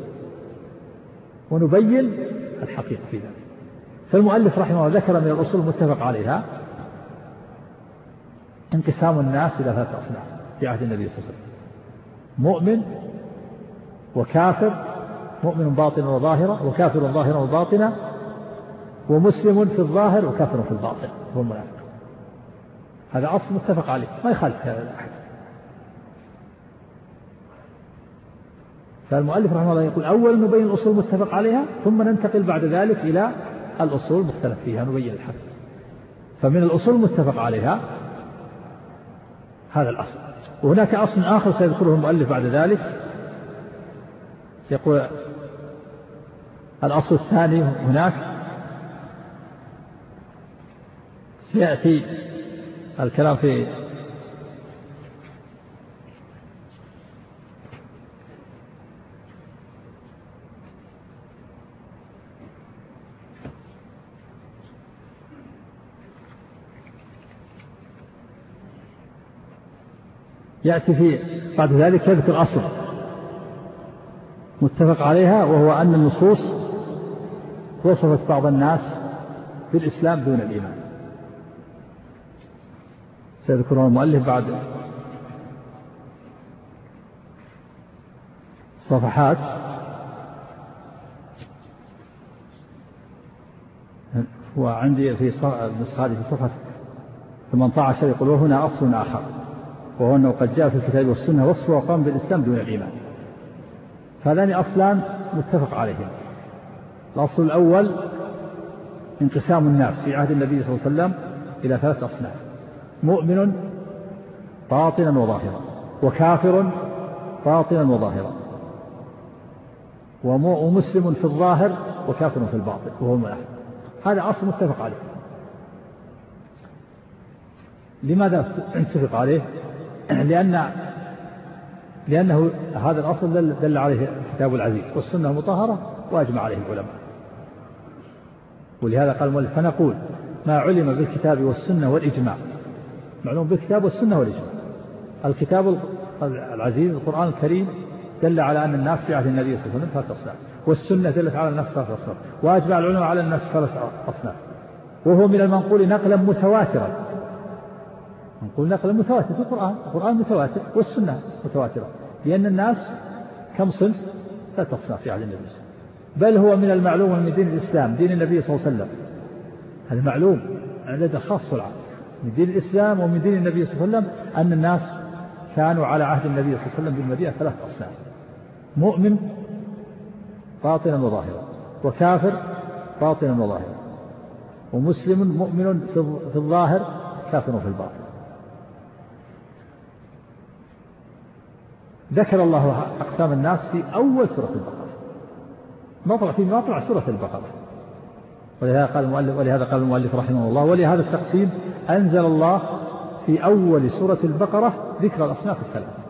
Speaker 1: ونبين الحقيقة في ذلك. فالمؤلف رحمه الله ذكر من الأصول المتفق عليها انقسام الناس إلى ثلاثة أصناف في عهد النبي صلى الله عليه وسلم. مؤمن وكافر مؤمن باطنا وظاهرا وكافر ظاهرا وباطنا ومسلم في الظاهر وكافر في الباطن هو المنافق. هذا أصل متفق عليه ما يخالف هذا أحد فالمؤلف رحمه الله يقول أولا نبين الأصول المتفق عليها ثم ننتقل بعد ذلك إلى الأصول المختلف فيها نبين الحق. فمن الأصول المتفق عليها هذا الأصل. وهناك أصل آخر سيذكره المؤلف بعد ذلك. يقول الأصل الثاني هناك. سيأتي الكلام في يأتي في بعد ذلك يذكر أصل متفق عليها وهو أن النصوص وصفت بعض الناس بالإسلام دون الإيمان. سيذكرها المؤلف بعد صفحات. وعندي في النسخة في صفحة 18 يقول وهنا أصل آخر. وهو أنه قد جاء في الكتاب والسنة وصف وقام بالإسلام دون الإيمان. فهذان أصلان متفق عليهما. الأصل الأول انقسام الناس في عهد النبي صلى الله عليه وسلم إلى ثلاث أصناف. مؤمن باطنا وظاهرا وكافر باطنا وظاهرا ومسلم في الظاهر وكافر في الباطن وهو المنافق. هذا أصل متفق عليه. لماذا اتفق عليه؟ لأن لأنه هذا الأصل دل, دل عليه الكتاب العزيز والسنة المطهرة وأجمع عليه العلماء. ولهذا قال المؤلف فنقول ما علم بالكتاب والسنة والإجماع. معلوم بالكتاب والسنة والإجماع. الكتاب العزيز القرآن الكريم دل على أن الناس في عهد النبي صلى الله عليه وسلم أصناف والسنة دلت على الناس ثلاث أصناف وأجمع العلماء على الناس ثلاث أصناف وهو من المنقول نقلا متواترا. نقول نقلا متواتر في القرآن. القرآن متواتر والسنة متواترة لأن الناس كم صنف ثلاث أصناف في عهد النبي بل هو من المعلوم من دين الإسلام دين النبي صلى الله عليه وسلم. هذا معلوم لدى خاص العام من دين الإسلام ومن دين النبي صلى الله عليه وسلم أن الناس كانوا على عهد النبي صلى الله عليه وسلم بالمدينة ثلاث أصناف. مؤمن باطنا وظاهرا وكافر باطنا وظاهرا ومسلم مؤمن في الظاهر كافر في الباطن. ذكر الله أقسام الناس في أول سورة البقرة. مطلع في مطلع سورة البقرة. ولهذا قال المؤلف ولهذا قال المؤلف رحمه الله ولهذا التقسيم أنزل الله في أول سورة البقرة ذكر الأصناف الثلاثة.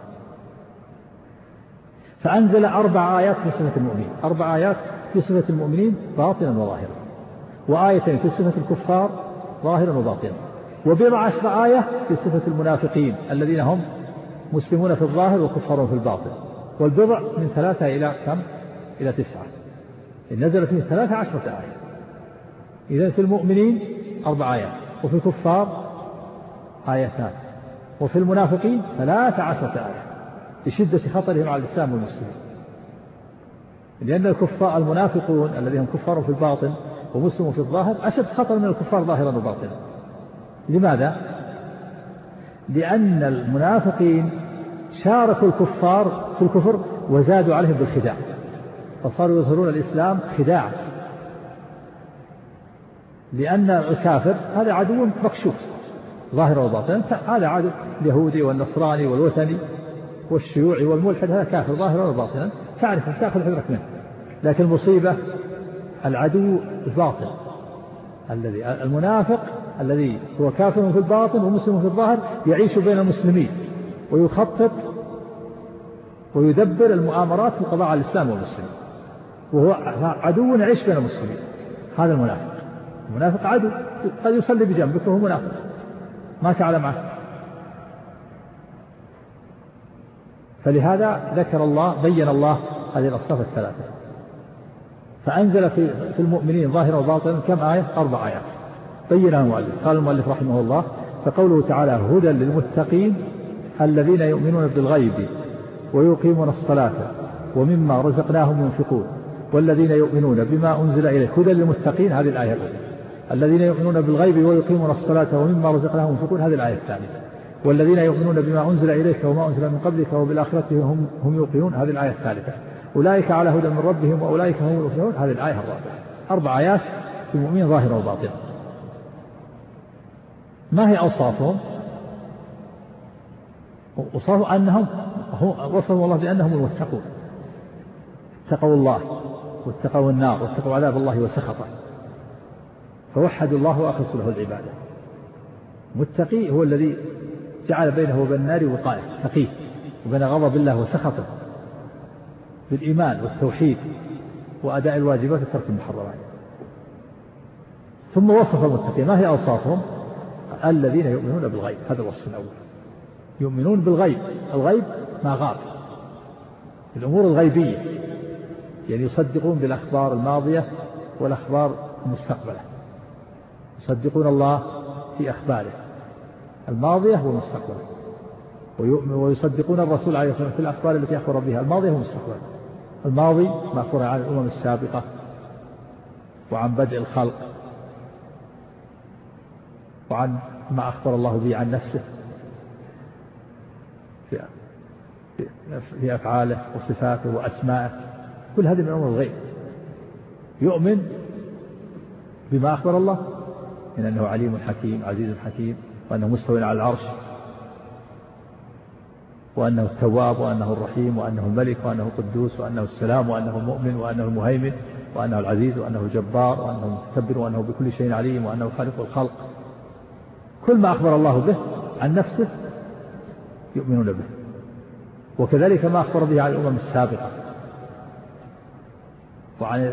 Speaker 1: فأنزل أربع آيات في صفة المؤمنين. أربع آيات في صفة المؤمنين باطنا وظاهرا. وآيتين في صفة الكفار ظاهرا وباطنا وبضع عشر آية في صفة المنافقين الذين هم مسلمون في الظاهر وكفار في الباطن. والبضع من ثلاثة إلى كم؟ إلى تسعة. نزل فيه ثلاثة عشرة آية إذا في المؤمنين أربع آيات. وفي الكفار آيتان. وفي المنافقين ثلاث عشرة آية لشدة خطرهم على الإسلام والمسلمين. لأن الكفار المنافقون الذين هم كفار في الباطن ومسلم في الظاهر أشد خطر من الكفار ظاهرا وباطنا. لماذا؟ لأن المنافقين شاركوا الكفار في الكفر وزادوا عليهم بالخداع فصاروا يظهرون الإسلام خداعا لأن الكافر هذا عدو مكشوف ظاهرا وباطنا هذا عدو اليهودي والنصراني والوثني والشيوعي والملحد هذا كافر ظاهرا وباطنا تعرف تأخذ حذرك منه. لكن المصيبة العدو الباطن الذي المنافق الذي هو كافر في الباطن ومسلم في الظاهر يعيش بين المسلمين ويخطط ويدبر المؤامرات في القضاء على الإسلام والمسلمين. وهو عدو يعيش بين المسلمين. هذا المنافق. المنافق عدو. قد يصلي بجنبك وهو منافق. ما تعلم عنه فلهذا ذكر الله بين الله هذه الأصناف الثلاثة. فأنزل في في المؤمنين ظاهرا وباطنا كم آية؟ أربع آيات. بينها المؤلف. قال المؤلف رحمه الله فقوله تعالى هدى للمتقين الذين يؤمنون بالغيب ويقيمون الصلاة ومما رزقناهم ينفقون والذين يؤمنون بما أنزل إليك. هدى للمتقين هذه الآية الأولى. الذين يؤمنون بالغيب ويقيمون الصلاة ومما رزقناهم ينفقون هذه الآية الثانية. والذين يؤمنون بما أنزل إليك وما أنزل من قبلك وبالآخرة هم هم يوقنون هذه الآية الثالثة. أولئك على هدى من ربهم وأولئك هم المفلحون هذه الآية الرابعة. أربع آيات في المؤمنين ظاهرة وباطنة. ما هي أوصافهم؟ وصفوا أنهم وصفوا الله بأنهم المتقون. اتقوا الله واتقوا النار واتقوا عذاب الله وسخطه. فوحدوا الله وأخلصوا له العبادة. متقي هو الذي جعل بينه وبين النار وقاية تقيه وبين غضب الله وسخطه. بالإيمان والتوحيد وأداء الواجبات وترك المحرمات. ثم وصف المتقين. ما هي أوصافهم؟ الذين يؤمنون بالغيب. هذا الوصف الأول. يؤمنون بالغيب. الغيب ما غاب. الأمور الغيبية. يعني يصدقون بالأخبار الماضية والأخبار المستقبلة. يصدقون الله في أخباره. الماضية والمستقبلة ويصدقون الرسول عليه الصلاة والسلام في الأخبار التي أخبر بها. الماضية والمستقبل الماضي ما أخبر عن الأمم السابقة وعن بدء الخلق. وعن ما أخبر الله به عن نفسه. في في أفعاله وصفاته وأسمائه. كل هذه من أمور الغيب. يؤمن بما أخبر الله من أنه عليم حكيم عزيز حكيم وأنه مستوى على العرش. وأنه التواب وأنه الرحيم وأنه الملك وأنه القدوس وأنه السلام وأنه المؤمن وأنه المهيمن وأنه العزيز وأنه الجبار وأنه المتكبر وأنه بكل شيء عليم وأنه خالق الخلق. كل ما أخبر الله به عن نفسه يؤمنون به. وكذلك ما أخبر به عن الأمم السابقة. وعن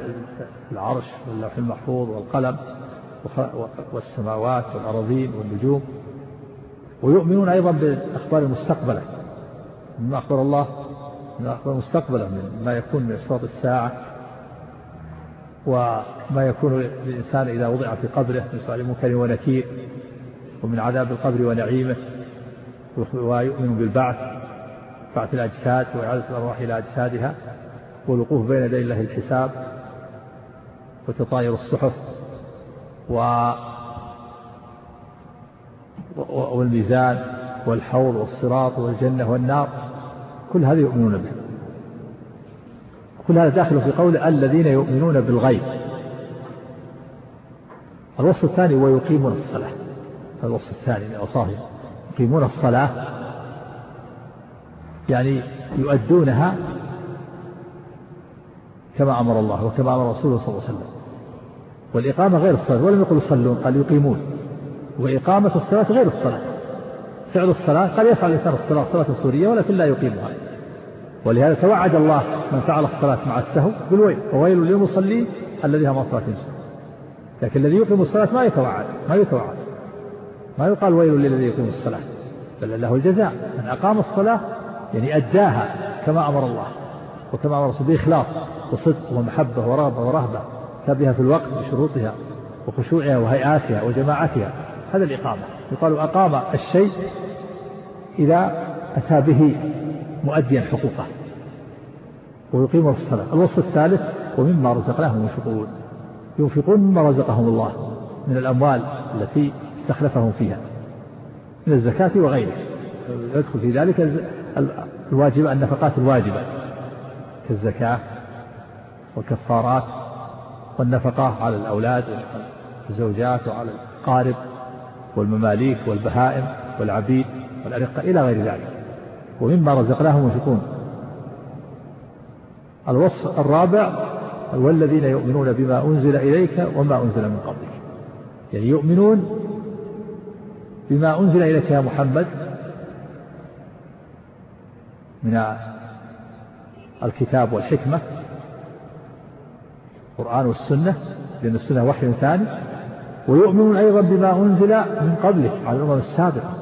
Speaker 1: العرش واللوح المحفوظ والقلم والسماوات والأراضين والنجوم. ويؤمنون أيضا بالأخبار المستقبلة مما أخبر الله من أخبار مستقبلا من ما يكون من أشراط الساعة. وما يكون للإنسان إذا وضع في قبره من سؤال منكر ونكير ومن عذاب القبر ونعيمه ويؤمن بالبعث بعث الأجساد وإعادة الأرواح إلى أجسادها والوقوف بين يدي الله الحساب وتطاير الصحف و والميزان والحوض والصراط والجنة والنار كل هذا يؤمنون به. كل هذا داخل في قول الذين يؤمنون بالغيب. الوصف الثاني ويقيمون الصلاة. الوصف الثاني من أوصافهم يقيمون الصلاة يعني يؤدونها كما أمر الله وكما أمر رسوله صلى الله عليه وسلم. والإقامة غير الصلاة ولم يقل يصلون قال يقيمون. وإقامة الصلاة غير الصلاة. فعل الصلاة قد يفعل الإنسان الصلاة صلاة سورية ولكن لا يقيمها. ولهذا توعد الله من فعل الصلاة مع السهو بالويل وويل للمصلين الذي هم صلاة لكن الذي يقيم الصلاة ما يتوعد ما يتوعد. ما يقال ويل للذي يقيم الصلاة بل له الجزاء. من أقام الصلاة يعني أداها كما أمر الله وكما أمر رسوله بإخلاص وصدق ومحبة ورغبة ورهبة بها في الوقت بشروطها وخشوعها وهيئاتها وجماعتها. هذا الإقامة. يقال أقام الشيء إذا أتى به مؤديا حقوقه ويقيم الصلاة. الوصف الثالث ومما رزقناهم ينفقون. ينفقون مما رزقهم الله من الأموال التي استخلفهم فيها من الزكاة وغيرها يدخل في ذلك الواجب النفقات الواجبة كالزكاة والكفارات والنفقة على الأولاد والزوجات وعلى القارب والمماليك والبهائم والعبيد والأرقة إلى غير ذلك. ومما رزقناهم ينفقون. الوصف الرابع والذين يؤمنون بما أنزل إليك وما أنزل من قبلك. يعني يؤمنون بما أنزل إليك يا محمد من الكتاب والحكمة القرآن والسنة لأن السنة وحي ثاني ويؤمنون أيضا بما أنزل من قبله على الأمم السابقة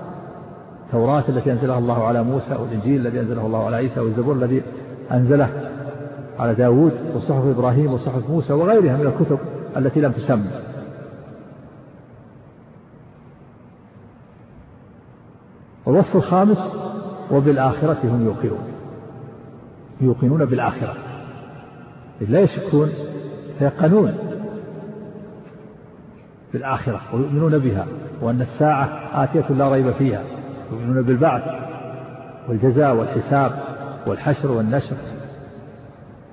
Speaker 1: التوراة التي أنزلها الله على موسى والإنجيل الذي أنزله الله على عيسى والزبور الذي أنزله على داود وصحف إبراهيم وصحف موسى وغيرها من الكتب التي لم تسمى. والوصف الخامس وبالآخرة هم يوقنون. يوقنون بالآخرة. لا يشكون فيقنون بالآخرة ويؤمنون بها وأن الساعة آتية لا ريب فيها يؤمنون بالبعث والجزاء والحساب والحشر والنشر.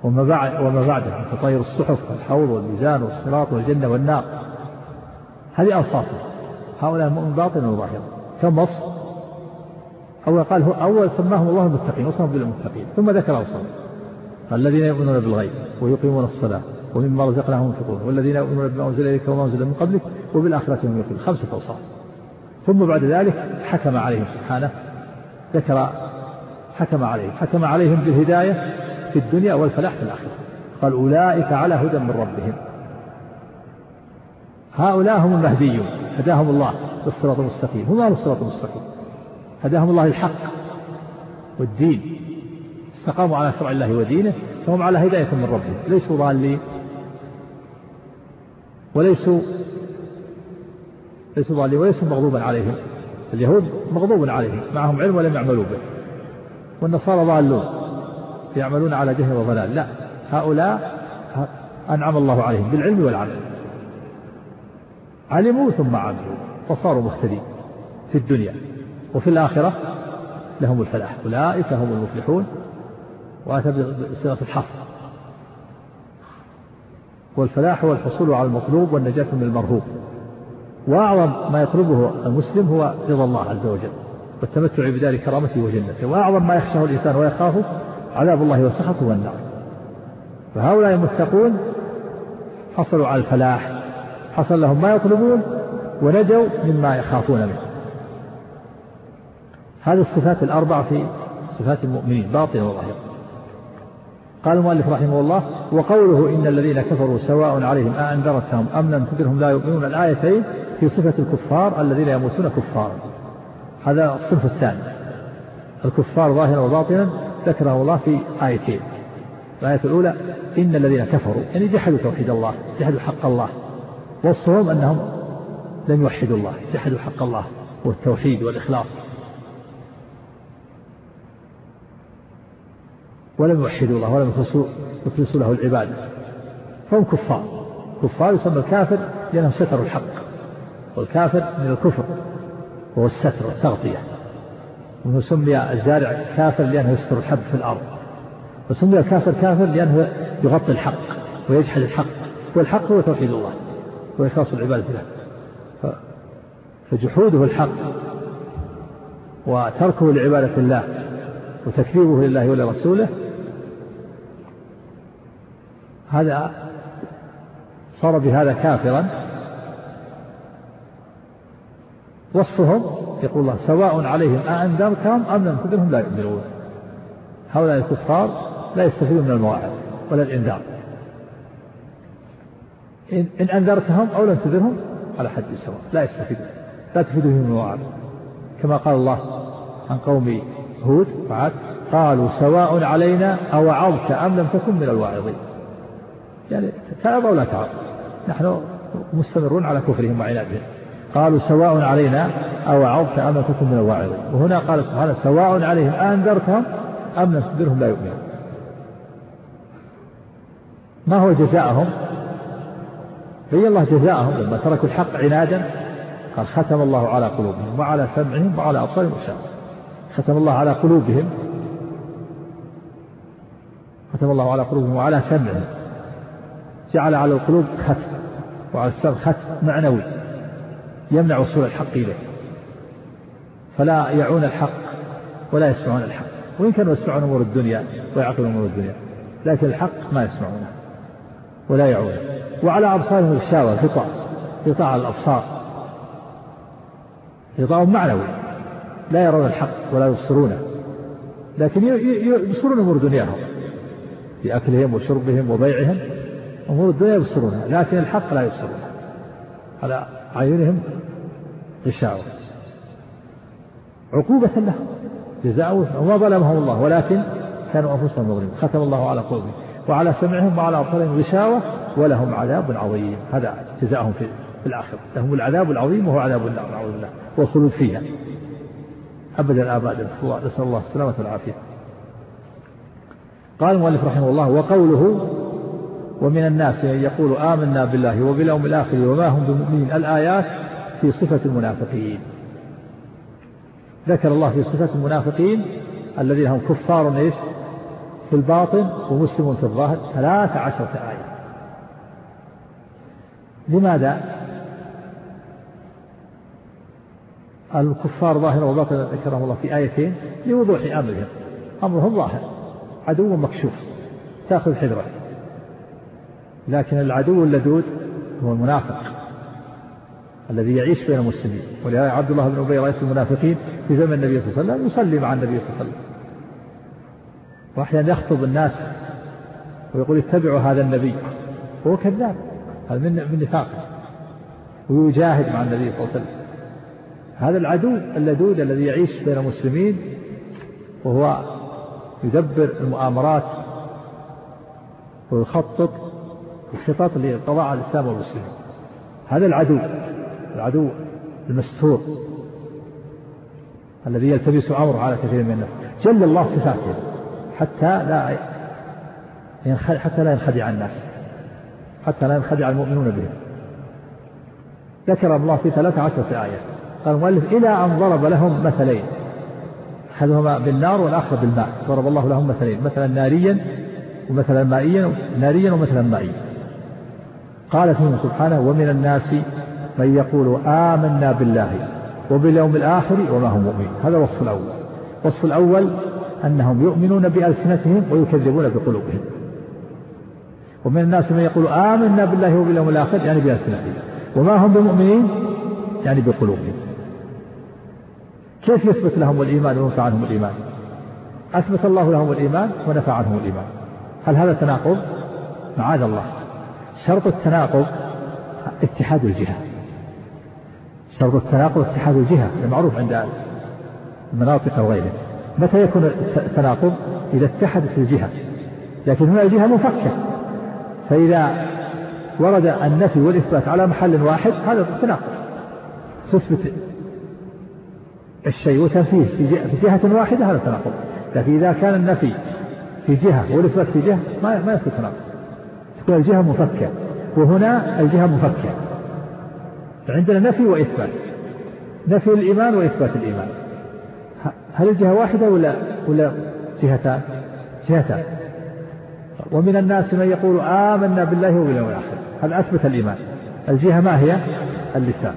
Speaker 1: وما بعد وما بعده من الصحف والحوض والميزان والصراط والجنة والنار. هذه أوصافهم هؤلاء المؤمن باطن وظاهر. وصف؟ أول قال هو أول سماهم الله المتقين وصفهم بالمتقين ثم ذكر أوصافهم الذين يؤمنون بالغيب ويقيمون الصلاة ومما رزقناهم ينفقون والذين يؤمنون بما أنزل إليك وما أنزل من قبلك وبالآخرة هم يوقنون. خمسة أوصاف. ثم بعد ذلك حكم عليهم سبحانه ذكر حكم عليهم حكم عليهم بالهداية في الدنيا والفلاح في الآخرة. قال أولئك على هدى من ربهم. هؤلاء هم المهديون هداهم الله للصراط المستقيم. هم أهل الصراط المستقيم. هداهم الله الحق والدين. استقاموا على شرع الله ودينه فهم على هداية من ربهم. ليسوا ضالين. وليسوا ليسوا ضالين وليسوا مغضوبا عليهم. اليهود مغضوب عليهم معهم علم ولم يعملوا به. والنصارى ضالون يعملون على جهل وضلال. لا هؤلاء أنعم الله عليهم بالعلم والعمل. علموا ثم عملوا وصاروا مهتدين في الدنيا. وفي الآخرة لهم الفلاح. أولئك هم المفلحون. وأتى بصيغة الحصر. والفلاح هو الحصول على المطلوب والنجاة من المرهوب. وأعظم ما يطلبه المسلم هو رضا الله عز وجل والتمتع بدار كرامته وجنته. وأعظم ما يخشاه الإنسان ويخافه عذاب الله وسخطه والنار. فهؤلاء المتقون حصلوا على الفلاح. حصل لهم ما يطلبون ونجوا مما يخافون منه. هذه الصفات الأربع في صفات المؤمنين. باطنة وظاهرة قال المؤلف رحمه الله وقوله إن الذين كفروا سواء عليهم أأنذرتهم أم لم تنذرهم لا يؤمنون الآيتين في صفة الكفار الذين يموتون كفارا. هذا الصنف الثاني. الكفار ظاهرا وباطنا ذكره الله في آيتين. الآية الأولى إن الذين كفروا يعني جحدوا توحيد الله جحدوا حق الله. وصفهم أنهم لم يوحدوا الله جحدوا حق الله والتوحيد والإخلاص. ولم يوحدوا الله ولم يخلصوا له العبادة. فهم كفار. كفار يسمى الكافر لأنهم ستروا الحق والكافر من الكفر وهو الستر والتغطية. ومن سمي الزارع كافر لأنه يستر الحب في الأرض. وسمي الكافر كافر لأنه يغطي الحق ويجحد الحق. والحق هو توحيد الله وإخلاص العبادة له. فجحوده الحق وتركه لعبادة الله وتكذيبه لله ولرسوله هذا صار بهذا كافرا. وصفهم يقول الله سواء عليهم أأنذرتهم أم لم تنذرهم لا يؤمنون. هؤلاء الكفار لا يستفيدون من المواعظ ولا الإنذار. إن, أنذرتهم أو لم تنذرهم على حد السواء لا يستفيدون لا تفيدهم من المواعظ. كما قال الله عن قوم هود فعاد قالوا سواء علينا أوعظت أم لم تكن من الواعظين. يعني تعظ أو لا تعظ نحن مستمرون على كفرهم وعنادهم قالوا سواء علينا أوعظت أم تكن من الواعظين. وهنا قال سبحانه سواء عليهم أنذرتهم أم لم تنذرهم لا يؤمنون. ما هو جزاءهم؟ بين الله جزاءهم. لما تركوا الحق عنادا قال ختم الله على قلوبهم وعلى سمعهم وعلى أبصارهم غشاوة ختم الله على قلوبهم. ختم الله على قلوبهم وعلى سمعهم. جعل على القلوب ختم وعلى السمع ختم معنوي يمنع وصول الحق إليه. فلا يعون الحق ولا يسمعون الحق. وإن كانوا يسمعون أمور الدنيا ويعقلون أمور الدنيا لكن الحق ما يسمعونه ولا يعونه وعلى أبصارهم غشاوة غطاء غطاء على الأبصار. غطاء معنوي. لا يرون الحق ولا يبصرونه. لكن يبصرون أمور دنياهم. في أكلهم وشربهم وبيعهم. أمور الدنيا يبصرونها لكن الحق لا يبصرونها. على أعينهم غشاوة عقوبة لهم جزاء وما ظلمهم الله ولكن كانوا أنفسهم مظلمين. ختم الله على قلوبهم وعلى سمعهم وعلى أبصارهم غشاوة ولهم عذاب عظيم. هذا جزاؤهم في, الآخرة. لهم العذاب العظيم وهو عذاب النار نعوذ بالله. والخلود فيها. أبدا آبادا نسأل الله السلامة والعافية. قال المؤلف رحمه الله وقوله ومن الناس من يقول آمنا بالله وباليوم الآخر وما هم بمؤمنين. الآيات في صفة المنافقين. ذكر الله في صفة المنافقين الذين هم كفار إيش؟ في الباطن ومسلم في الظاهر. ثلاث عشرة آية. لماذا؟ الكفار ظاهرا وباطنا ذكرهم الله في آيتين لوضوح أمرهم. أمرهم ظاهر. عدو مكشوف. تأخذ حذره. لكن العدو اللدود هو المنافق الذي يعيش بين المسلمين. ولهذا عبد الله بن أبي رئيس المنافقين في زمن النبي صلى الله عليه وسلم يصلي مع النبي صلى الله عليه وسلم. وأحيانا يخطب الناس ويقول اتبعوا هذا النبي. وهو كذاب. هذا من من نفاقه. ويجاهد مع النبي صلى الله عليه وسلم. هذا العدو اللدود الذي يعيش بين المسلمين وهو يدبر المؤامرات ويخطط الخطط لقضاء على الإسلام والمسلمين. هذا العدو العدو المستور الذي يلتبس أمره على كثير من الناس. جل الله صفاته حتى لا حتى لا ينخدع الناس حتى لا ينخدع المؤمنون بهم. ذكر الله في ثلاث عشرة آية. قال المؤلف إلى أن ضرب لهم مثلين أحدهما بالنار والآخر بالماء. ضرب الله لهم مثلين مثلا ناريا ومثلا مائيا ناريا ومثلا مائيا. قال فيهم سبحانه ومن الناس من يقول آمنا بالله وباليوم الآخر وما هم مؤمنون. هذا الوصف الأول. الوصف الأول أنهم يؤمنون بألسنتهم ويكذبون بقلوبهم. ومن الناس من يقول آمنا بالله وباليوم الآخر يعني بألسنتهم. وما هم بمؤمنين؟ يعني بقلوبهم. كيف يثبت لهم الإيمان وينفع عنهم الإيمان؟ أثبت الله لهم الإيمان ونفع عنهم الإيمان. هل هذا تناقض؟ معاذ الله. شرط التناقض اتحاد الجهة. شرط التناقض اتحاد الجهة المعروف عند المناطق وغيره متى يكون التناقض؟ إذا اتحدت الجهة. لكن هنا الجهة مفكة فإذا ورد النفي والإثبات على محل واحد هذا تناقض. تثبت الشيء وتنفيه في جهة واحدة هذا تناقض. لكن إذا كان النفي في جهة والإثبات في جهة ما ما يصير تناقض. تكون الجهة مفكة. وهنا الجهة مفكة. عندنا نفي وإثبات. نفي الإيمان وإثبات الإيمان. هل الجهة واحدة ولا ولا جهتان؟ جهتان. ومن الناس من يقول آمنا بالله وباليوم الآخر. هذا أثبت الإيمان؟ الجهة ما هي؟ اللسان.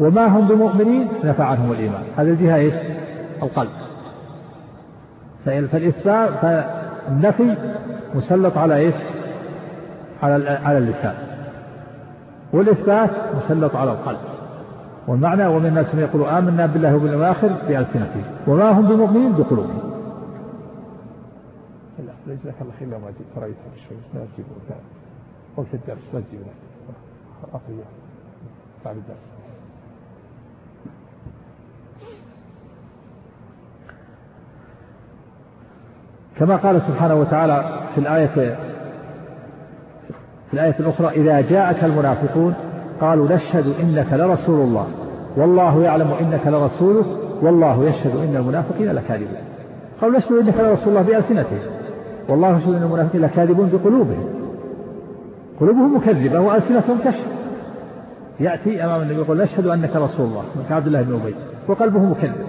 Speaker 1: وما هم بمؤمنين؟ نفع عنهم الإيمان. هذه الجهة إيش؟ القلب. فالإثبات فالنفي مسلط على إيش؟ على على اللسان. والإثبات مسلط على القلب. والمعنى ومن الناس من يقول آمنا بالله وباليوم الآخر بألسنتهم وما هم بمؤمنين بقلوبهم. جزاك الله خير ما جيت رأيت شوي ما تجيبه وقت الدرس. لا تجيبه أقوياء بعد الدرس. كما قال سبحانه وتعالى في الآية في الآية الأخرى إذا جاءك المنافقون قالوا نشهد إنك لرسول الله والله يعلم إنك لرسوله والله يشهد إن المنافقين لكاذبون. قالوا نشهد إنك لرسول الله بألسنتهم والله يشهد إن المنافقين لكاذبون بقلوبهم. قلوبهم مكذبة وألسنتهم تشهد يأتي أمام النبي يقول نشهد أنك رسول الله كعبد الله بن أبي وقلبه مكذب.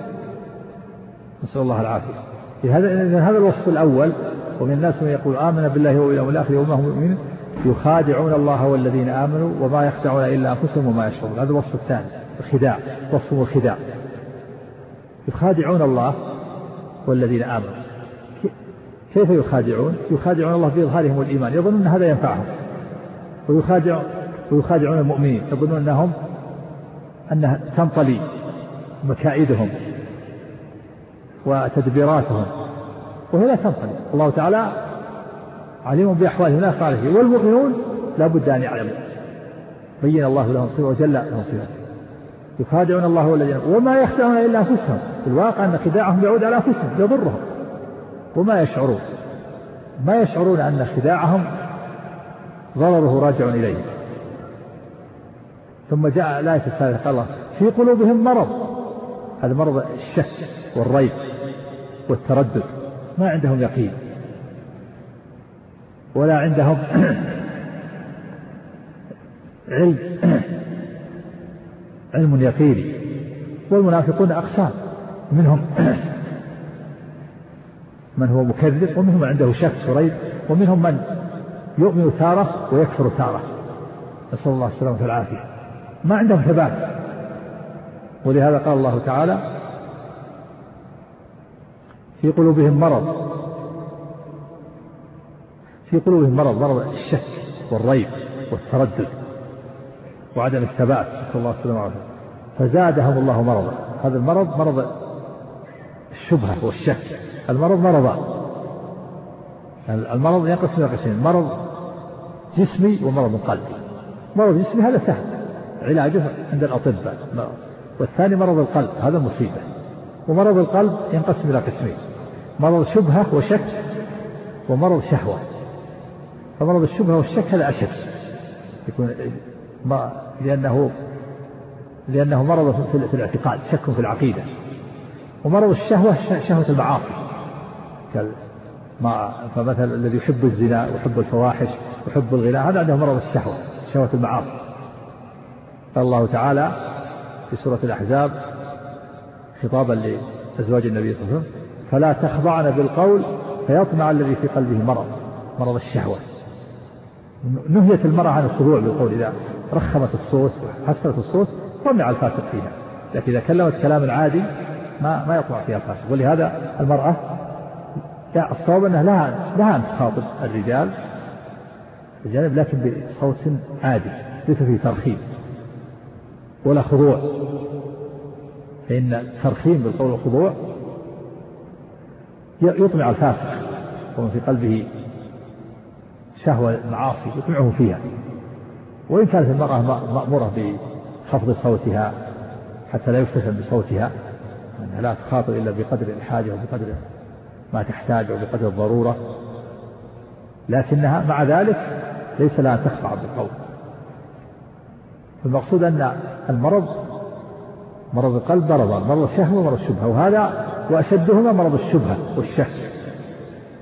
Speaker 1: نسأل الله العافية. هذا هذا الوصف الأول ومن الناس من يقول آمن بالله واليوم الآخر وما هم مؤمنين يخادعون الله والذين آمنوا وما يخدعون إلا أنفسهم وما يشعرون. هذا الوصف الثاني الخداع. وصفه الخداع. يخادعون الله والذين آمنوا. كيف يخادعون؟ يخادعون الله بإظهارهم الإيمان يظنون أن هذا ينفعهم. ويخادع ويخادعون المؤمنين. يظنون أنهم أنها تنطلي مكائدهم. وتدبيراتهم. وهي لا تنطلي الله تعالى عليم بأحوالهم لا عليه والمؤمنون لا بد أن يعلموا. بين الله لهم صفة وجل لهم صفة. يخادعون الله والذين وما يخدعون إلا أنفسهم. الواقع أن خداعهم يعود على أنفسهم يضرهم. وما يشعرون. ما يشعرون أن خداعهم ضرره راجع إليهم ثم جاء الآية الثالثة قال الله في قلوبهم مرض هذا مرض الشك والريب. والتردد. ما عندهم يقين. ولا عندهم علم. علم يقيني. والمنافقون أقسام. منهم من هو مكذب ومنهم عنده شك سريب ومنهم من يؤمن تارة ويكفر تارة. نسأل الله السلامة والعافية. ما عندهم ثبات ولهذا قال الله تعالى في قلوبهم مرض. في قلوبهم مرض مرض الشك والريب والتردد وعدم الثبات نسأل الله السلامة والعافية. فزادهم الله مرضا. هذا المرض مرض الشبهة والشك. المرض مرضان المرض ينقسم إلى قسمين مرض جسمي ومرض قلبي. مرض جسمي هذا سهل علاجه عند الأطباء. والثاني مرض القلب هذا مصيبة. ومرض القلب ينقسم إلى قسمين. مرض شبهة وشك ومرض شهوة. فمرض الشبهة والشك هذا أشد. يكون لأنه لأنه مرض في الاعتقاد شك في العقيدة. ومرض الشهوة شهوة المعاصي. فمثلا الذي يحب الزنا ويحب الفواحش ويحب الغناء هذا عنده مرض الشهوة شهوة المعاصي. قال الله تعالى في سورة الأحزاب خطابا لأزواج النبي صلى الله عليه وسلم فلا تخضعن بالقول فيطمع الذي في قلبه مرض مرض الشهوة. نهيت المرأة عن الخضوع بالقول إذا رخمت الصوت وحسنت الصوت طمع الفاسق فيها. لكن إذا كلمت كلام عادي ما ما يطمع فيها الفاسق. ولهذا المرأة الصواب أنها لها لها أن تخاطب الرجال الجانب لكن بصوت عادي ليس فيه ترخيم ولا خضوع. فإن الترخيم بالقول والخضوع يطمع الفاسق ومن في قلبه شهوة معاصي يطمعه فيها. وإن كانت المرأة مأمورة بخفض صوتها حتى لا يفتتن بصوتها أنها لا تخاطب إلا بقدر الحاجة وبقدر ما تحتاج وبقدر الضرورة. لكنها مع ذلك ليس لها تخضع بالقول. المقصود أن المرض مرض القلب مرضان مرض الشهوة ومرض الشبهة وهذا وأشدهما مرض الشبهة والشك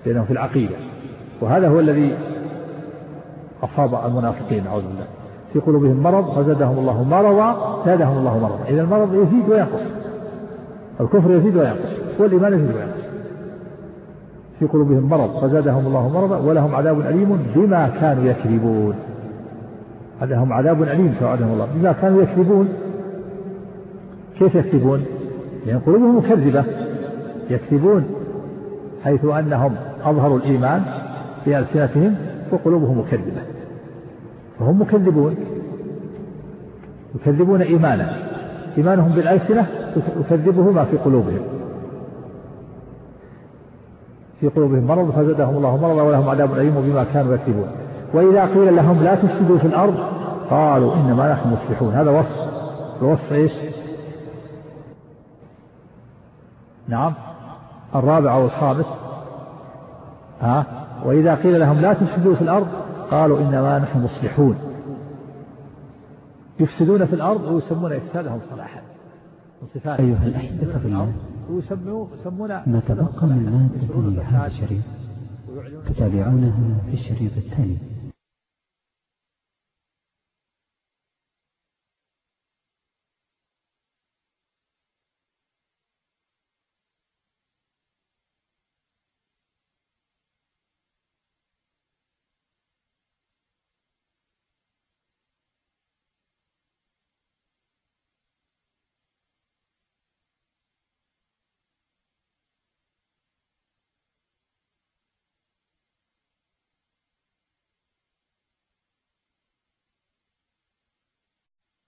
Speaker 1: لأنه في العقيدة. وهذا هو الذي أصاب المنافقين أعوذ بالله. في قلوبهم مرض فزادهم الله مرضا زادهم الله مرضا. إذا المرض يزيد وينقص. الكفر يزيد وينقص. والإيمان يزيد وينقص. في قلوبهم مرض فزادهم الله مرضا ولهم عذاب أليم بما كانوا يكذبون. لهم عذاب أليم توعدهم الله. بما كانوا يكذبون. كيف يكذبون؟ لأن قلوبهم مكذبة. يكذبون حيث أنهم أظهروا الإيمان بألسنتهم وقلوبهم مكذبة. فهم مكذبون يكذبون إيمانا. إيمانهم بالألسنة يكذبه ما في قلوبهم. في قلوبهم مرض فزادهم الله مرضا ولهم عذاب أليم بما كانوا يكذبون وإذا قيل لهم لا تفسدوا في الأرض قالوا إنما نحن مصلحون. هذا وصف الوصف إيش؟ نعم. الرابع أو الخامس. ها؟ وإذا قيل لهم لا تفسدوا في الأرض قالوا إنما نحن مصلحون. يفسدون في الأرض ويسمون إفسادهم صلاحا.
Speaker 4: من صفات أيها الأحبة في الله
Speaker 1: ويسمون
Speaker 4: ما تبقى من مادة هذا الشريط. تتابعونها في الشريط التالي.